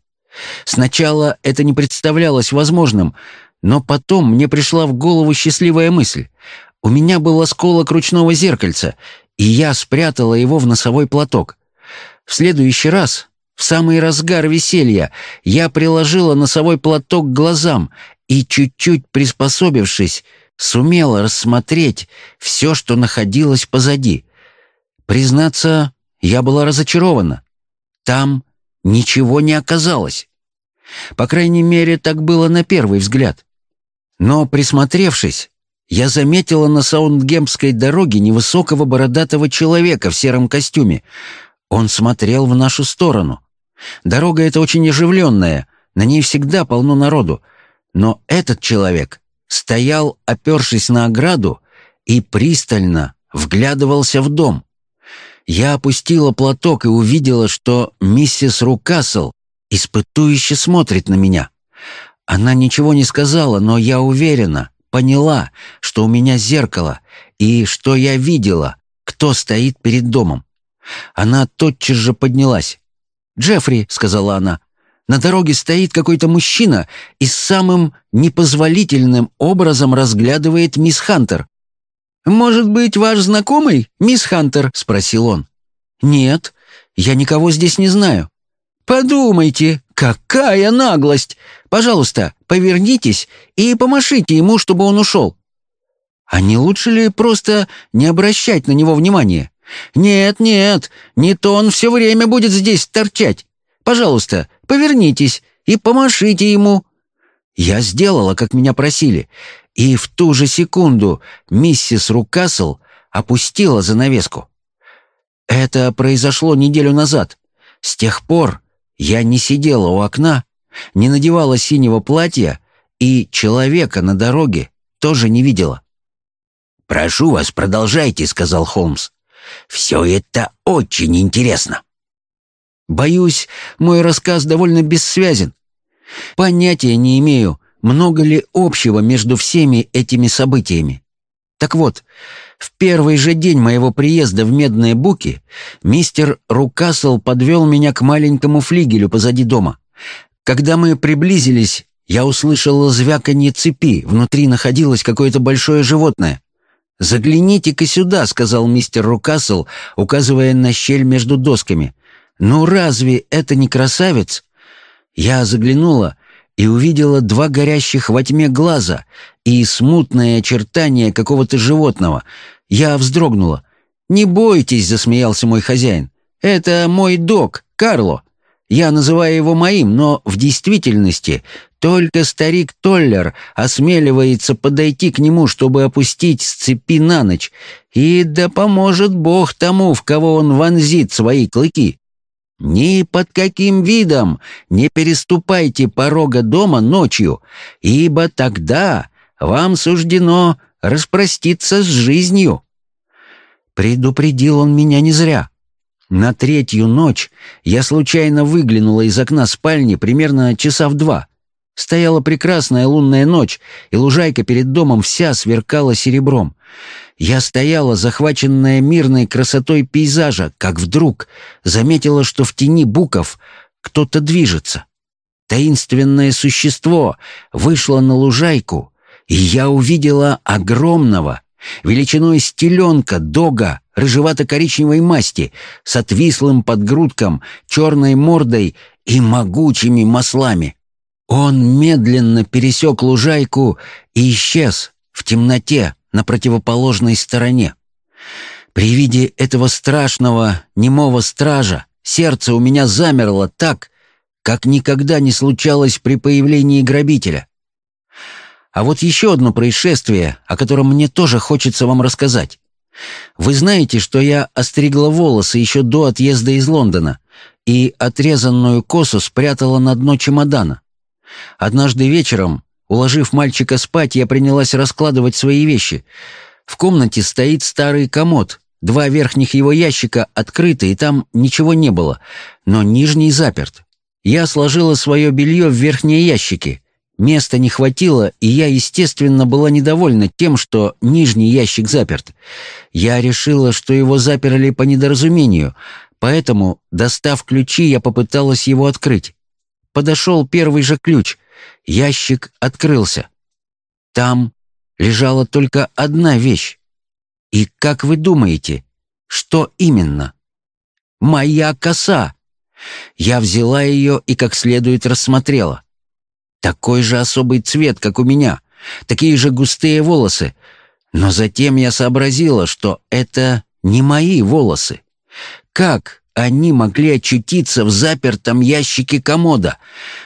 Сначала это не представлялось возможным, но потом мне пришла в голову счастливая мысль. У меня был осколок ручного зеркальца, и я спрятала его в носовой платок. В следующий раз, в самый разгар веселья, я приложила носовой платок к глазам и, чуть-чуть приспособившись, сумела рассмотреть все, что находилось позади. Признаться, я была разочарована. Там ничего не оказалось. По крайней мере, так было на первый взгляд. Но, присмотревшись, я заметила на Саундгемпской дороге невысокого бородатого человека в сером костюме. Он смотрел в нашу сторону. Дорога эта очень оживленная, На ней всегда полно народу. Но этот человек стоял, опершись на ограду, и пристально вглядывался в дом. Я опустила платок и увидела, что миссис Рукасл испытующе смотрит на меня. Она ничего не сказала, но я уверена, поняла, что у меня зеркало и что я видела, кто стоит перед домом. Она тотчас же поднялась. «Джеффри», — сказала она, — «на дороге стоит какой-то мужчина и самым непозволительным образом разглядывает мисс Хантер. «Может быть, ваш знакомый, мисс Хантер?» — спросил он. «Нет, я никого здесь не знаю». «Подумайте, какая наглость! Пожалуйста, повернитесь и помашите ему, чтобы он ушел». «А не лучше ли просто не обращать на него внимания?» «Нет, нет, не то он все время будет здесь торчать. Пожалуйста, повернитесь и помашите ему». Я сделала, как меня просили, и в ту же секунду миссис Рукасл опустила занавеску. Это произошло неделю назад. С тех пор я не сидела у окна, не надевала синего платья и человека на дороге тоже не видела. «Прошу вас, продолжайте», — сказал Холмс. «Все это очень интересно». «Боюсь, мой рассказ довольно бессвязен. Понятия не имею, много ли общего между всеми этими событиями. Так вот, в первый же день моего приезда в Медные Буки мистер Рукасл подвел меня к маленькому флигелю позади дома. Когда мы приблизились, я услышал звяканье цепи, внутри находилось какое-то большое животное. «Загляните-ка сюда», — сказал мистер Рукасл, указывая на щель между досками. «Ну разве это не красавец?» Я заглянула и увидела два горящих во тьме глаза и смутное очертание какого-то животного. Я вздрогнула. «Не бойтесь», — засмеялся мой хозяин. «Это мой док, Карло. Я называю его моим, но в действительности только старик Толлер осмеливается подойти к нему, чтобы опустить с цепи на ночь, и да поможет Бог тому, в кого он вонзит свои клыки. Ни под каким видом не переступайте порога дома ночью, ибо тогда вам суждено распроститься с жизнью. Предупредил он меня не зря. На третью ночь я случайно выглянула из окна спальни примерно часа в два. Стояла прекрасная лунная ночь, и лужайка перед домом вся сверкала серебром. Я стояла, захваченная мирной красотой пейзажа, как вдруг заметила, что в тени буков кто-то движется. Таинственное существо вышло на лужайку, и я увидела огромного, величиной стеленка, дога, рыжевато-коричневой масти, с отвислым подгрудком, черной мордой и могучими маслами. Он медленно пересек лужайку и исчез в темноте, на противоположной стороне. При виде этого страшного, немого стража сердце у меня замерло так, как никогда не случалось при появлении грабителя. А вот еще одно происшествие, о котором мне тоже хочется вам рассказать. Вы знаете, что я остригла волосы еще до отъезда из Лондона и отрезанную косу спрятала на дно чемодана. Однажды вечером Уложив мальчика спать, я принялась раскладывать свои вещи. В комнате стоит старый комод. Два верхних его ящика открыты, и там ничего не было, но нижний заперт. Я сложила свое белье в верхние ящики. Места не хватило, и я, естественно, была недовольна тем, что нижний ящик заперт. Я решила, что его заперли по недоразумению, поэтому, достав ключи, я попыталась его открыть. Подошел первый же ключ — Ящик открылся. Там лежала только одна вещь. И как вы думаете, что именно? Моя коса. Я взяла ее и как следует рассмотрела. Такой же особый цвет, как у меня, такие же густые волосы. Но затем я сообразила, что это не мои волосы. Как они могли очутиться в запертом ящике комода.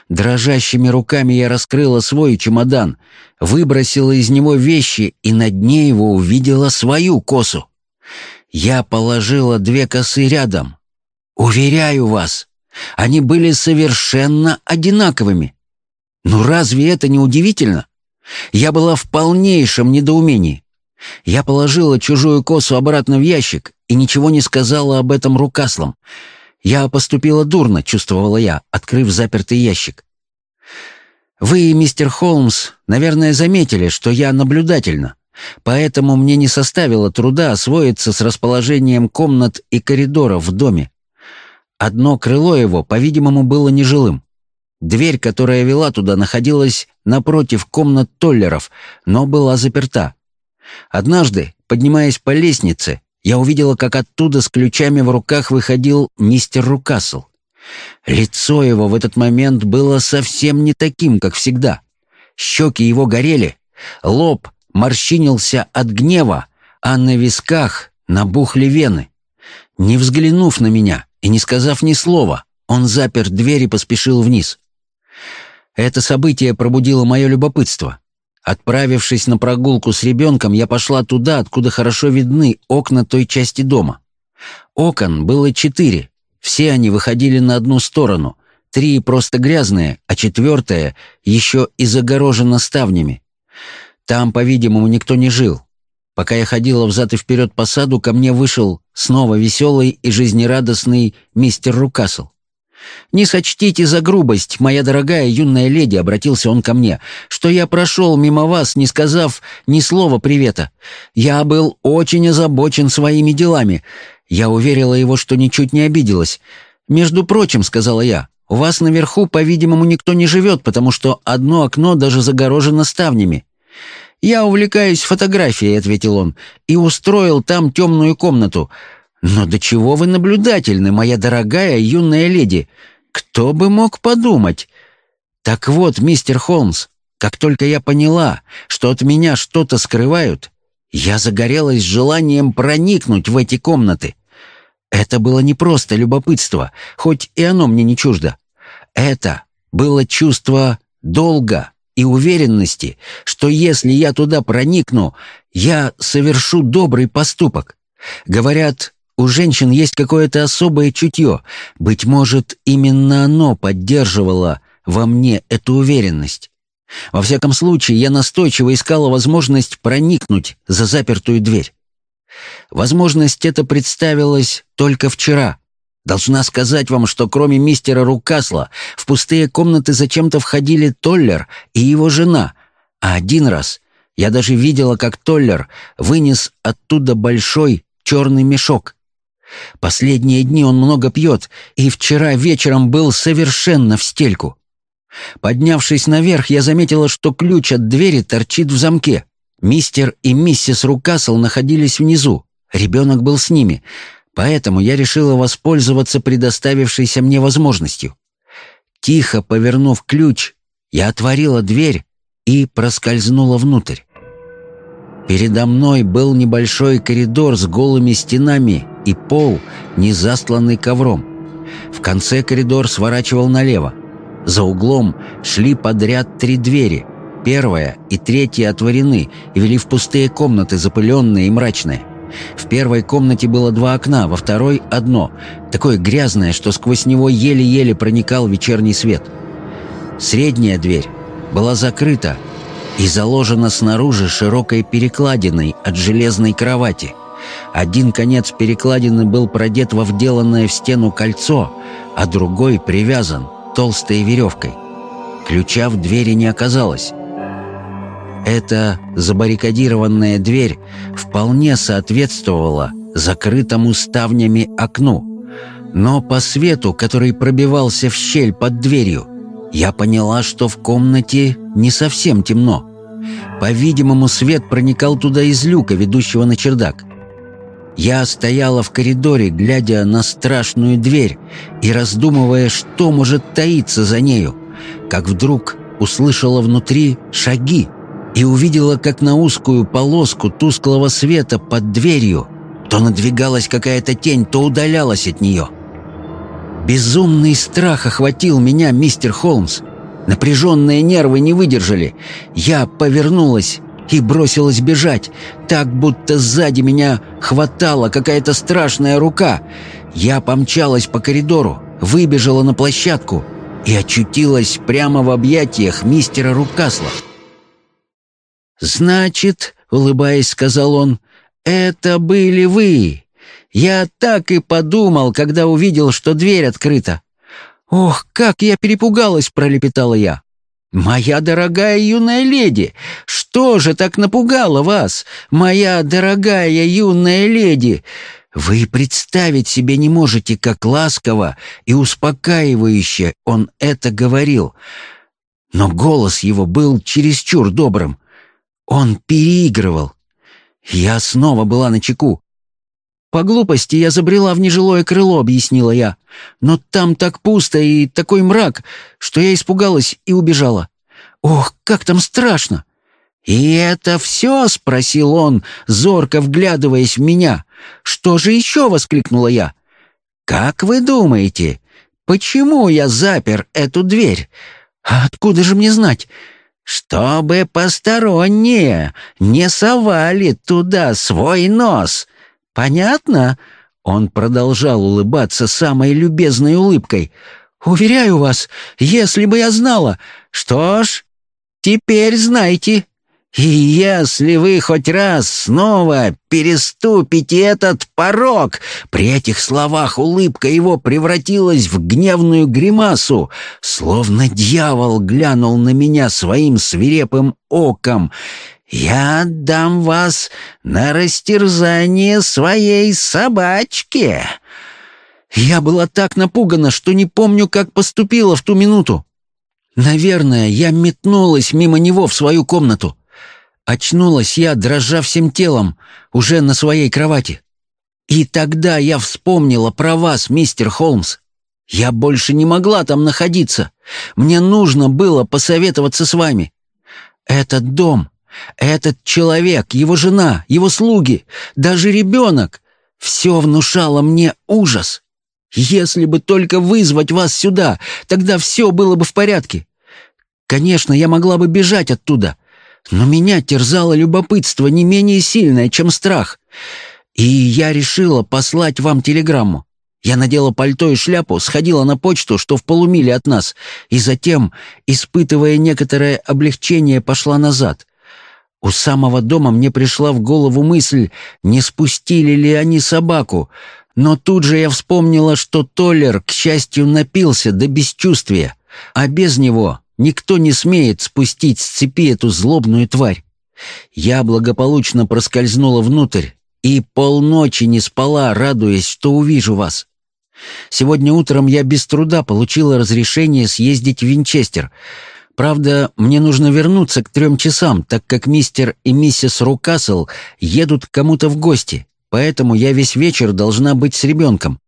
Дрожащими руками я раскрыла свой чемодан, выбросила из него вещи и на дне его увидела свою косу. Я положила две косы рядом. Уверяю вас, они были совершенно одинаковыми. Ну разве это не удивительно? Я была в полнейшем недоумении. Я положила чужую косу обратно в ящик и ничего не сказала об этом рукаслам. Я поступила дурно, чувствовала я, открыв запертый ящик. Вы, мистер Холмс, наверное, заметили, что я наблюдательна, поэтому мне не составило труда освоиться с расположением комнат и коридоров в доме. Одно крыло его, по-видимому, было нежилым. Дверь, которая вела туда, находилась напротив комнат Толлеров, но была заперта. Однажды, поднимаясь по лестнице, я увидела, как оттуда с ключами в руках выходил мистер Рукасл. Лицо его в этот момент было совсем не таким, как всегда. Щеки его горели, лоб морщинился от гнева, а на висках набухли вены. Не взглянув на меня и не сказав ни слова, он запер дверь и поспешил вниз. Это событие пробудило мое любопытство. Отправившись на прогулку с ребенком, я пошла туда, откуда хорошо видны окна той части дома. Окон было четыре, все они выходили на одну сторону, три просто грязные, а четвертая еще и загорожена ставнями. Там, по-видимому, никто не жил. Пока я ходила взад и вперед по саду, ко мне вышел снова веселый и жизнерадостный мистер Рукасл. «Не сочтите за грубость, моя дорогая юная леди», — обратился он ко мне, «что я прошел мимо вас, не сказав ни слова привета. Я был очень озабочен своими делами. Я уверила его, что ничуть не обиделась. «Между прочим», — сказала я, — «у вас наверху, по-видимому, никто не живет, потому что одно окно даже загорожено ставнями». «Я увлекаюсь фотографией», — ответил он, — «и устроил там темную комнату. Но до чего вы наблюдательны, моя дорогая юная леди? Кто бы мог подумать?» «Так вот, мистер Холмс, как только я поняла, что от меня что-то скрывают, я загорелась желанием проникнуть в эти комнаты. Это было не просто любопытство, хоть и оно мне не чуждо. Это было чувство долга и уверенности, что если я туда проникну, я совершу добрый поступок. Говорят, у женщин есть какое-то особое чутье. Быть может, именно оно поддерживало во мне эту уверенность. Во всяком случае, я настойчиво искала возможность проникнуть за запертую дверь. Возможность эта представилась только вчера. Должна сказать вам, что кроме мистера Рукасла в пустые комнаты зачем-то входили Толлер и его жена, а один раз я даже видела, как Толлер вынес оттуда большой черный мешок. Последние дни он много пьет, и вчера вечером был совершенно в стельку. Поднявшись наверх, я заметила, что ключ от двери торчит в замке. Мистер и миссис Рукасл находились внизу. Ребенок был с ними, поэтому я решила воспользоваться предоставившейся мне возможностью. Тихо повернув ключ, я отворила дверь и проскользнула внутрь. Передо мной был небольшой коридор с голыми стенами и пол, не застланный ковром. В конце коридор сворачивал налево. За углом шли подряд три двери. Первая и третья отворены и вели в пустые комнаты, запыленные и мрачные. В первой комнате было два окна, во второй — одно, такое грязное, что сквозь него еле-еле проникал вечерний свет. Средняя дверь была закрыта и заложена снаружи широкой перекладиной от железной кровати. Один конец перекладины был продет во вделанное в стену кольцо, а другой привязан — толстой веревкой. Ключа в двери не оказалось. Эта забаррикадированная дверь вполне соответствовала закрытому ставнями окну. Но по свету, который пробивался в щель под дверью, я поняла, что в комнате не совсем темно. По-видимому, свет проникал туда из люка, ведущего на чердак. Я стояла в коридоре, глядя на страшную дверь и раздумывая, что может таиться за нею, как вдруг услышала внутри шаги и увидела, как на узкую полоску тусклого света под дверью то надвигалась какая-то тень, то удалялась от нее. Безумный страх охватил меня, мистер Холмс. Напряженные нервы не выдержали. Я повернулась и бросилась бежать, так будто сзади меня хватала какая-то страшная рука. Я помчалась по коридору, выбежала на площадку и очутилась прямо в объятиях мистера Рукасла. «Значит, — улыбаясь, сказал он, — это были вы. Я так и подумал, когда увидел, что дверь открыта. Ох, как я перепугалась, — пролепетала я. «Моя дорогая юная леди, что же так напугало вас, моя дорогая юная леди? Вы представить себе не можете, как ласково и успокаивающе он это говорил. Но голос его был чересчур добрым. Он переигрывал. Я снова была на чеку. «По глупости я забрела в нежилое крыло», — объяснила я. «Но там так пусто и такой мрак, что я испугалась и убежала. Ох, как там страшно!» «И это все?» — спросил он, зорко вглядываясь в меня. «Что же еще?» — воскликнула я. «Как вы думаете, почему я запер эту дверь? Откуда же мне знать?» «Чтобы посторонние не совали туда свой нос», «Понятно?» Он продолжал улыбаться самой любезной улыбкой. «Уверяю вас, если бы я знала... Что ж, теперь знайте. И если вы хоть раз снова переступите этот порог...» При этих словах улыбка его превратилась в гневную гримасу, словно дьявол глянул на меня своим свирепым оком — я отдам вас на растерзание своей собачке». Я была так напугана, что не помню, как поступила в ту минуту. Наверное, я метнулась мимо него в свою комнату. Очнулась я, дрожа всем телом, уже на своей кровати. И тогда я вспомнила про вас, мистер Холмс. Я больше не могла там находиться. Мне нужно было посоветоваться с вами. Этот дом этот человек, его жена, его слуги, даже ребенок — все внушало мне ужас. Если бы только вызвать вас сюда, тогда все было бы в порядке. Конечно, я могла бы бежать оттуда, но меня терзало любопытство не менее сильное, чем страх. И я решила послать вам телеграмму. Я надела пальто и шляпу, сходила на почту, что в полумиле от нас, и затем, испытывая некоторое облегчение, пошла назад. У самого дома мне пришла в голову мысль, не спустили ли они собаку, но тут же я вспомнила, что Толлер, к счастью, напился до бесчувствия, а без него никто не смеет спустить с цепи эту злобную тварь. Я благополучно проскользнула внутрь и полночи не спала, радуясь, что увижу вас. Сегодня утром я без труда получила разрешение съездить в Винчестер — Правда, мне нужно вернуться к трем часам, так как мистер и миссис Рукасл едут к кому-то в гости, поэтому я весь вечер должна быть с ребенком.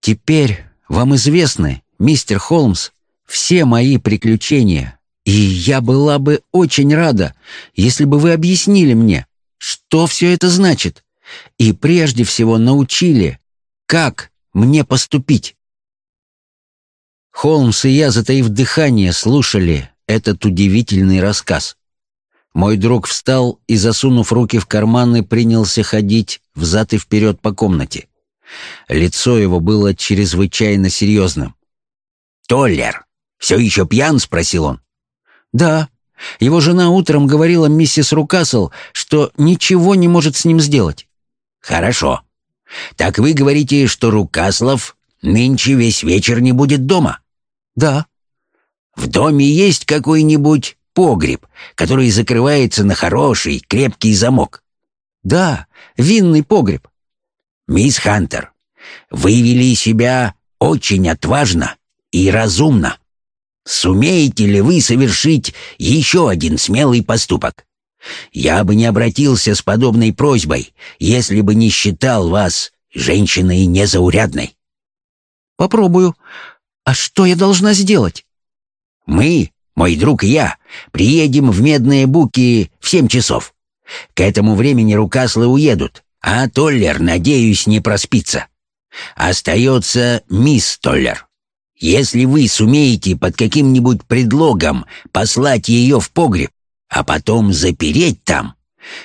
Теперь вам известны, мистер Холмс, все мои приключения, и я была бы очень рада, если бы вы объяснили мне, что все это значит, и прежде всего научили, как мне поступить. Холмс и я, затаив дыхание, слушали этот удивительный рассказ. Мой друг встал и, засунув руки в карманы, принялся ходить взад и вперед по комнате. Лицо его было чрезвычайно серьезным. «Толлер, все еще пьян?» — спросил он. «Да. Его жена утром говорила миссис Рукасл, что ничего не может с ним сделать». «Хорошо. Так вы говорите, что Рукаслов Нынче весь вечер не будет дома?» «Да». «В доме есть какой-нибудь погреб, который закрывается на хороший, крепкий замок?» «Да, винный погреб». «Мисс Хантер, вы вели себя очень отважно и разумно. Сумеете ли вы совершить еще один смелый поступок? Я бы не обратился с подобной просьбой, если бы не считал вас женщиной незаурядной. «Попробую. А что я должна сделать?» «Мы, мой друг и я, приедем в Медные Буки в семь часов. К этому времени рукаслы уедут, а Толлер, надеюсь, не проспится. Остается мисс Толлер. Если вы сумеете под каким-нибудь предлогом послать ее в погреб, а потом запереть там,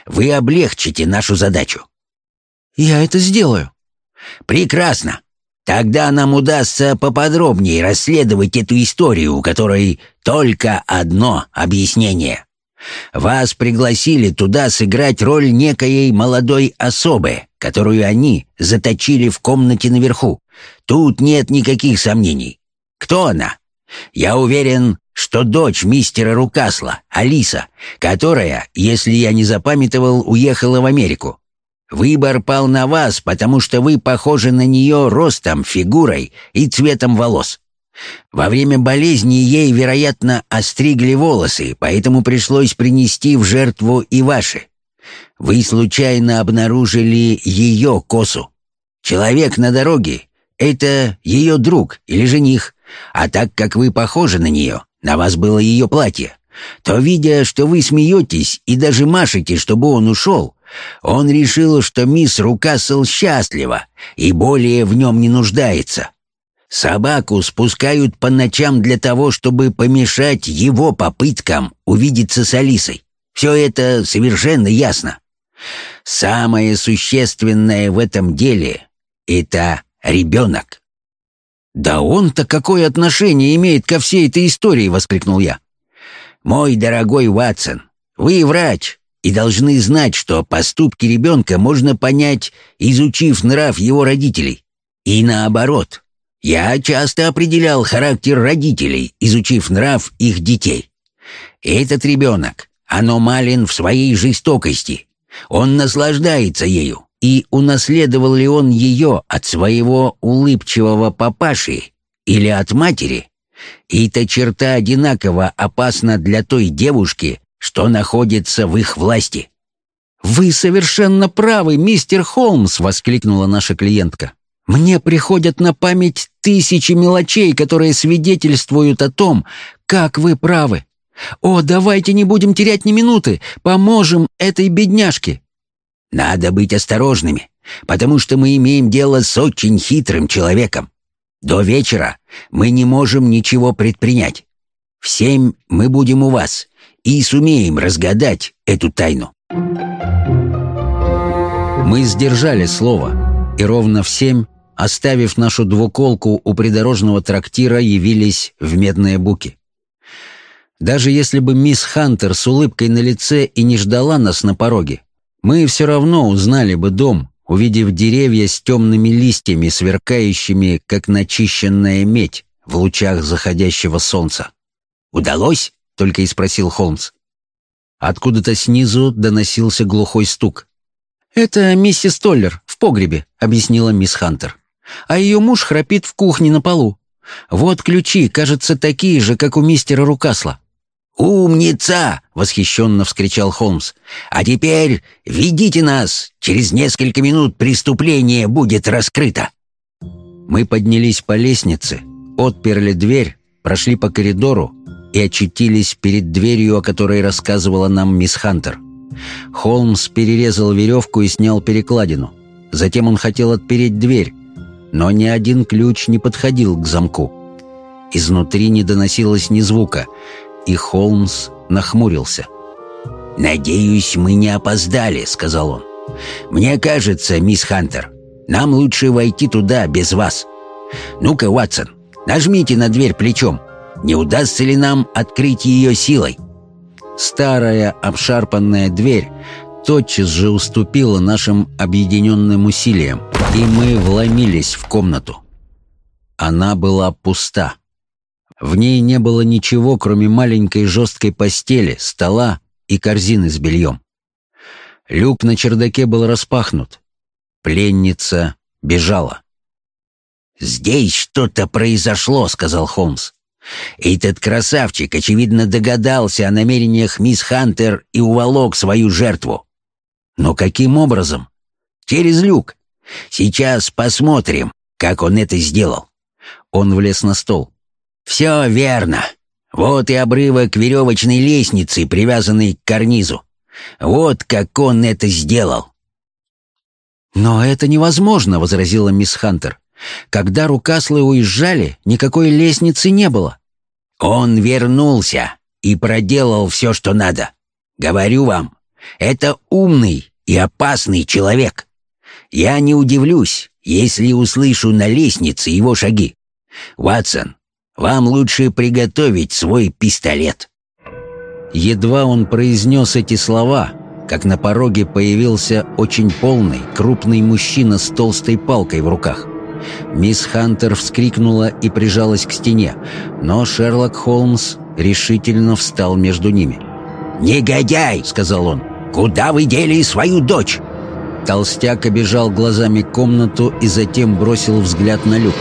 вы облегчите нашу задачу». «Я это сделаю». «Прекрасно. Тогда нам удастся поподробнее расследовать эту историю, у которой только одно объяснение. Вас пригласили туда сыграть роль некоей молодой особы, которую они заточили в комнате наверху. Тут нет никаких сомнений. Кто она? Я уверен, что дочь мистера Рукасла, Алиса, которая, если я не запамятовал, уехала в Америку. Выбор пал на вас, потому что вы похожи на нее ростом, фигурой и цветом волос. Во время болезни ей, вероятно, остригли волосы, поэтому пришлось принести в жертву и ваши. Вы случайно обнаружили ее косу. Человек на дороге — это ее друг или жених, а так как вы похожи на нее, на вас было ее платье, то, видя, что вы смеетесь и даже машете, чтобы он ушел, он решил, что мисс Рукасл счастлива и более в нем не нуждается. Собаку спускают по ночам для того, чтобы помешать его попыткам увидеться с Алисой. Все это совершенно ясно. Самое существенное в этом деле — это ребенок. «Да он-то какое отношение имеет ко всей этой истории?» — воскликнул я. «Мой дорогой Ватсон, вы врач и должны знать, что поступки ребенка можно понять, изучив нрав его родителей. И наоборот, я часто определял характер родителей, изучив нрав их детей. Этот ребенок аномален в своей жестокости. Он наслаждается ею, и унаследовал ли он ее от своего улыбчивого папаши или от матери, эта черта одинаково опасна для той девушки, что находится в их власти. «Вы совершенно правы, мистер Холмс!» — воскликнула наша клиентка. «Мне приходят на память тысячи мелочей, которые свидетельствуют о том, как вы правы. О, давайте не будем терять ни минуты, поможем этой бедняжке!» Надо быть осторожными, потому что мы имеем дело с очень хитрым человеком. До вечера мы не можем ничего предпринять. В семь мы будем у вас и сумеем разгадать эту тайну. Мы сдержали слово, и ровно в семь, оставив нашу двуколку у придорожного трактира, явились в Медные Буки. Даже если бы мисс Хантер с улыбкой на лице и не ждала нас на пороге, мы все равно узнали бы дом, увидев деревья с темными листьями, сверкающими, как начищенная медь в лучах заходящего солнца. «Удалось?» — только и спросил Холмс. Откуда-то снизу доносился глухой стук. «Это миссис Толлер в погребе», — объяснила мисс Хантер. «А ее муж храпит в кухне на полу. Вот ключи, кажется, такие же, как у мистера Рукасла». «Умница!» — восхищенно вскричал Холмс. «А теперь ведите нас! Через несколько минут преступление будет раскрыто!» Мы поднялись по лестнице, отперли дверь, прошли по коридору и очутились перед дверью, о которой рассказывала нам мисс Хантер. Холмс перерезал веревку и снял перекладину. Затем он хотел отпереть дверь, но ни один ключ не подходил к замку. Изнутри не доносилось ни звука — и Холмс нахмурился. «Надеюсь, мы не опоздали», — сказал он. «Мне кажется, мисс Хантер, нам лучше войти туда без вас. Ну-ка, Ватсон, нажмите на дверь плечом. Не удастся ли нам открыть ее силой?» Старая обшарпанная дверь тотчас же уступила нашим объединенным усилиям, и мы вломились в комнату. Она была пуста. В ней не было ничего, кроме маленькой жесткой постели, стола и корзины с бельем. Люк на чердаке был распахнут. Пленница бежала. «Здесь что-то произошло», — сказал Холмс. «Этот красавчик, очевидно, догадался о намерениях мисс Хантер и уволок свою жертву». «Но каким образом?» «Через люк. Сейчас посмотрим, как он это сделал». Он влез на стол. «Все верно. Вот и обрывок веревочной лестницы, привязанный к карнизу. Вот как он это сделал». «Но это невозможно», — возразила мисс Хантер. «Когда Рукаслы уезжали, никакой лестницы не было». «Он вернулся и проделал все, что надо. Говорю вам, это умный и опасный человек. Я не удивлюсь, если услышу на лестнице его шаги. Ватсон, вам лучше приготовить свой пистолет». Едва он произнес эти слова, как на пороге появился очень полный, крупный мужчина с толстой палкой в руках. Мисс Хантер вскрикнула и прижалась к стене, но Шерлок Холмс решительно встал между ними. «Негодяй!» — сказал он. «Куда вы дели свою дочь?» Толстяк обежал глазами комнату и затем бросил взгляд на люк.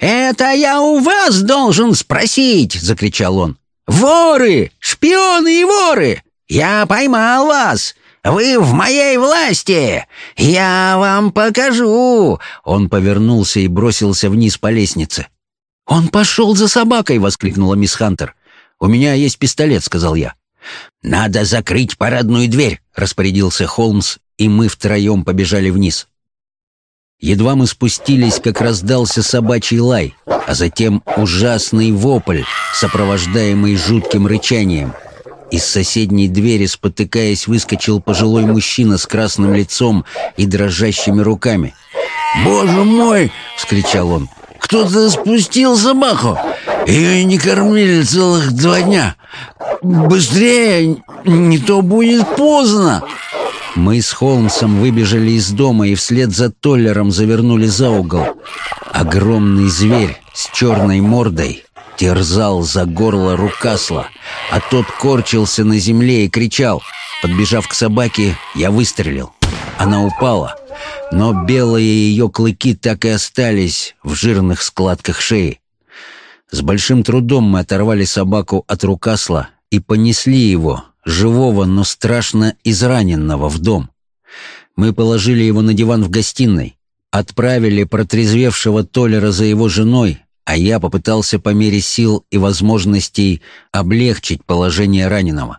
«Это я у вас должен спросить!» — закричал он. «Воры! Шпионы и воры! Я поймал вас! Вы в моей власти! Я вам покажу!» Он повернулся и бросился вниз по лестнице. «Он пошел за собакой!» — воскликнула мисс Хантер. «У меня есть пистолет», — сказал я. «Надо закрыть парадную дверь», — распорядился Холмс, и мы втроем побежали вниз. Едва мы спустились, как раздался собачий лай, а затем ужасный вопль, сопровождаемый жутким рычанием. Из соседней двери, спотыкаясь, выскочил пожилой мужчина с красным лицом и дрожащими руками. «Боже мой!» — вскричал он. «Кто-то спустил собаку! Ее не кормили целых два дня! Быстрее, не то будет поздно!» Мы с Холмсом выбежали из дома и вслед за Толлером завернули за угол. Огромный зверь с черной мордой терзал за горло Рукасла, а тот корчился на земле и кричал. Подбежав к собаке, я выстрелил. Она упала, но белые ее клыки так и остались в жирных складках шеи. С большим трудом мы оторвали собаку от Рукасла и понесли его, живого, но страшно израненного, в дом. Мы положили его на диван в гостиной, отправили протрезвевшего Толлера за его женой, а я попытался по мере сил и возможностей облегчить положение раненого.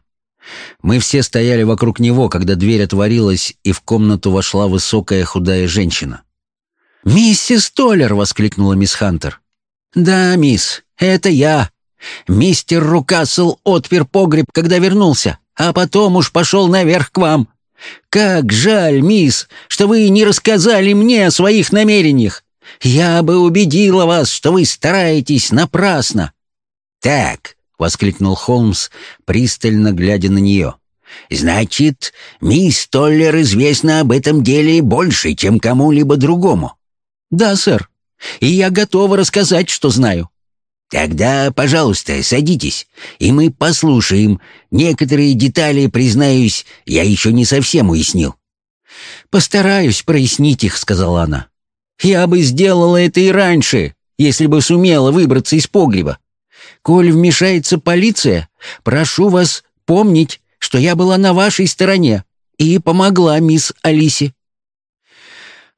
Мы все стояли вокруг него, когда дверь отворилась, и в комнату вошла высокая худая женщина. «Миссис Толлер!» — воскликнула мисс Хантер. «Да, мисс, это я. Мистер Рукасл отпер погреб, когда вернулся, а потом уж пошел наверх к вам. Как жаль, мисс, что вы не рассказали мне о своих намерениях. Я бы убедила вас, что вы стараетесь напрасно». «Так», — воскликнул Холмс, пристально глядя на нее. «Значит, мисс Толлер известна об этом деле больше, чем кому-либо другому». «Да, сэр, и я готова рассказать, что знаю. «Тогда, пожалуйста, садитесь, и мы послушаем. Некоторые детали, признаюсь, я еще не совсем уяснил». «Постараюсь прояснить их», — сказала она. «Я бы сделала это и раньше, если бы сумела выбраться из погреба. Коль вмешается полиция, прошу вас помнить, что я была на вашей стороне и помогла мисс Алисе».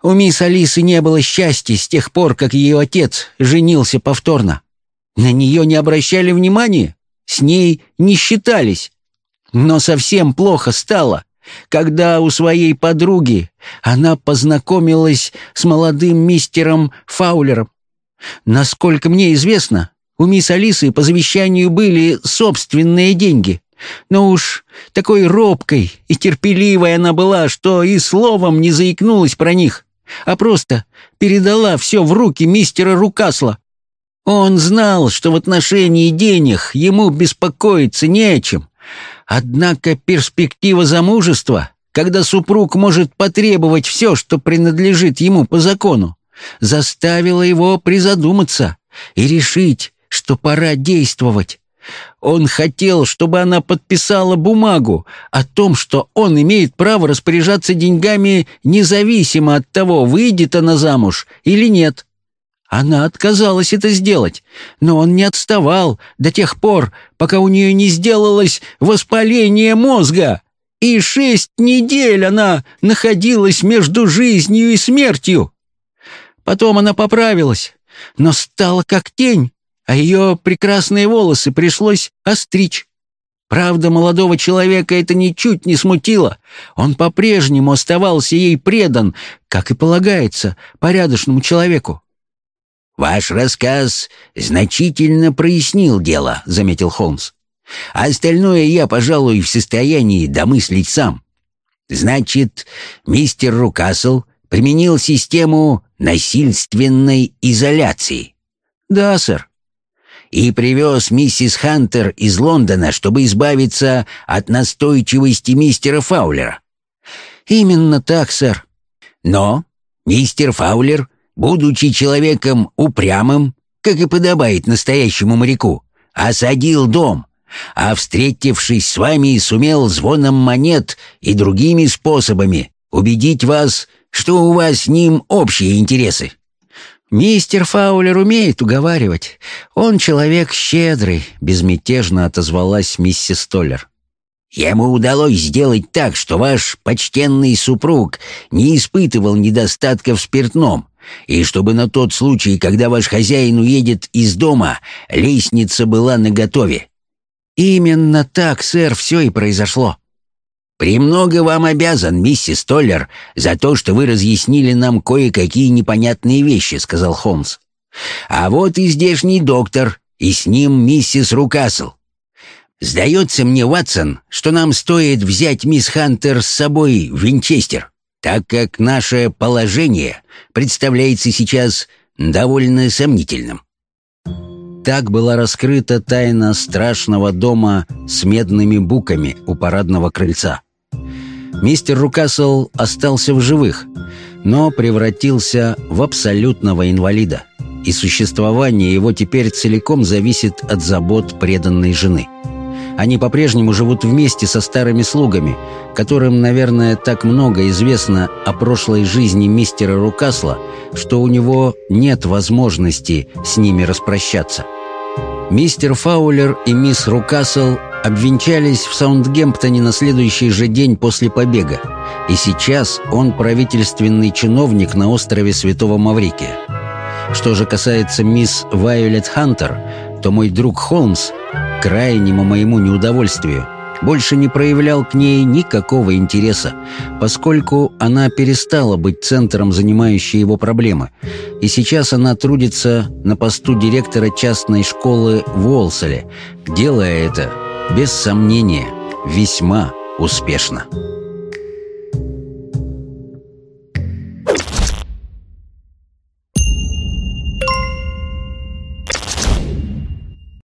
У мисс Алисы не было счастья с тех пор, как ее отец женился повторно. На нее не обращали внимания, с ней не считались. Но совсем плохо стало, когда у своей подруги она познакомилась с молодым мистером Фаулером. Насколько мне известно, у мисс Алисы по завещанию были собственные деньги. Но уж такой робкой и терпеливой она была, что и словом не заикнулась про них, а просто передала все в руки мистера Рукасла. Он знал, что в отношении денег ему беспокоиться не о чем. Однако перспектива замужества, когда супруг может потребовать все, что принадлежит ему по закону, заставила его призадуматься и решить, что пора действовать. Он хотел, чтобы она подписала бумагу о том, что он имеет право распоряжаться деньгами независимо от того, выйдет она замуж или нет. Она отказалась это сделать, но он не отставал до тех пор, пока у нее не сделалось воспаление мозга. И шесть недель она находилась между жизнью и смертью. Потом она поправилась, но стала как тень, а ее прекрасные волосы пришлось остричь. Правда, молодого человека это ничуть не смутило. Он по-прежнему оставался ей предан, как и полагается порядочному человеку. «Ваш рассказ значительно прояснил дело», — заметил Холмс. «А остальное я, пожалуй, в состоянии домыслить сам. Значит, мистер Рукасл применил систему насильственной изоляции?» «Да, сэр». «И привез миссис Хантер из Лондона, чтобы избавиться от настойчивости мистера Фаулера?» «Именно так, сэр». «Но мистер Фаулер, будучи человеком упрямым, как и подобает настоящему моряку, осадил дом, а, встретившись с вами, сумел звоном монет и другими способами убедить вас, что у вас с ним общие интересы. «Мистер Фаулер умеет уговаривать. Он человек щедрый», — безмятежно отозвалась миссис Толлер. «Ему удалось сделать так, что ваш почтенный супруг не испытывал недостатка в спиртном, и чтобы на тот случай, когда ваш хозяин уедет из дома, лестница была наготове. «Именно так, сэр, все и произошло». «Премного вам обязан, миссис Толлер, за то, что вы разъяснили нам кое-какие непонятные вещи», — сказал Холмс. «А вот и здешний доктор, и с ним миссис Рукасл. Сдается мне, Ватсон, что нам стоит взять мисс Хантер с собой в Винчестер, так как наше положение представляется сейчас довольно сомнительным. Так была раскрыта тайна страшного дома с медными буками у парадного крыльца. Мистер Рукасл остался в живых, но превратился в абсолютного инвалида, и существование его теперь целиком зависит от забот преданной жены. Они по-прежнему живут вместе со старыми слугами, которым, наверное, так много известно о прошлой жизни мистера Рукасла, что у него нет возможности с ними распрощаться. Мистер Фаулер и мисс Рукасл обвенчались в Саундгемптоне на следующий же день после побега, и сейчас он правительственный чиновник на острове Святого Маврикия. Что же касается мисс Вайолет Хантер, то мой друг Холмс, к крайнему моему неудовольствию, больше не проявлял к ней никакого интереса, поскольку она перестала быть центром, занимающей его проблемы, и сейчас она трудится на посту директора частной школы в Уолселе, делая это, без сомнения, весьма успешно.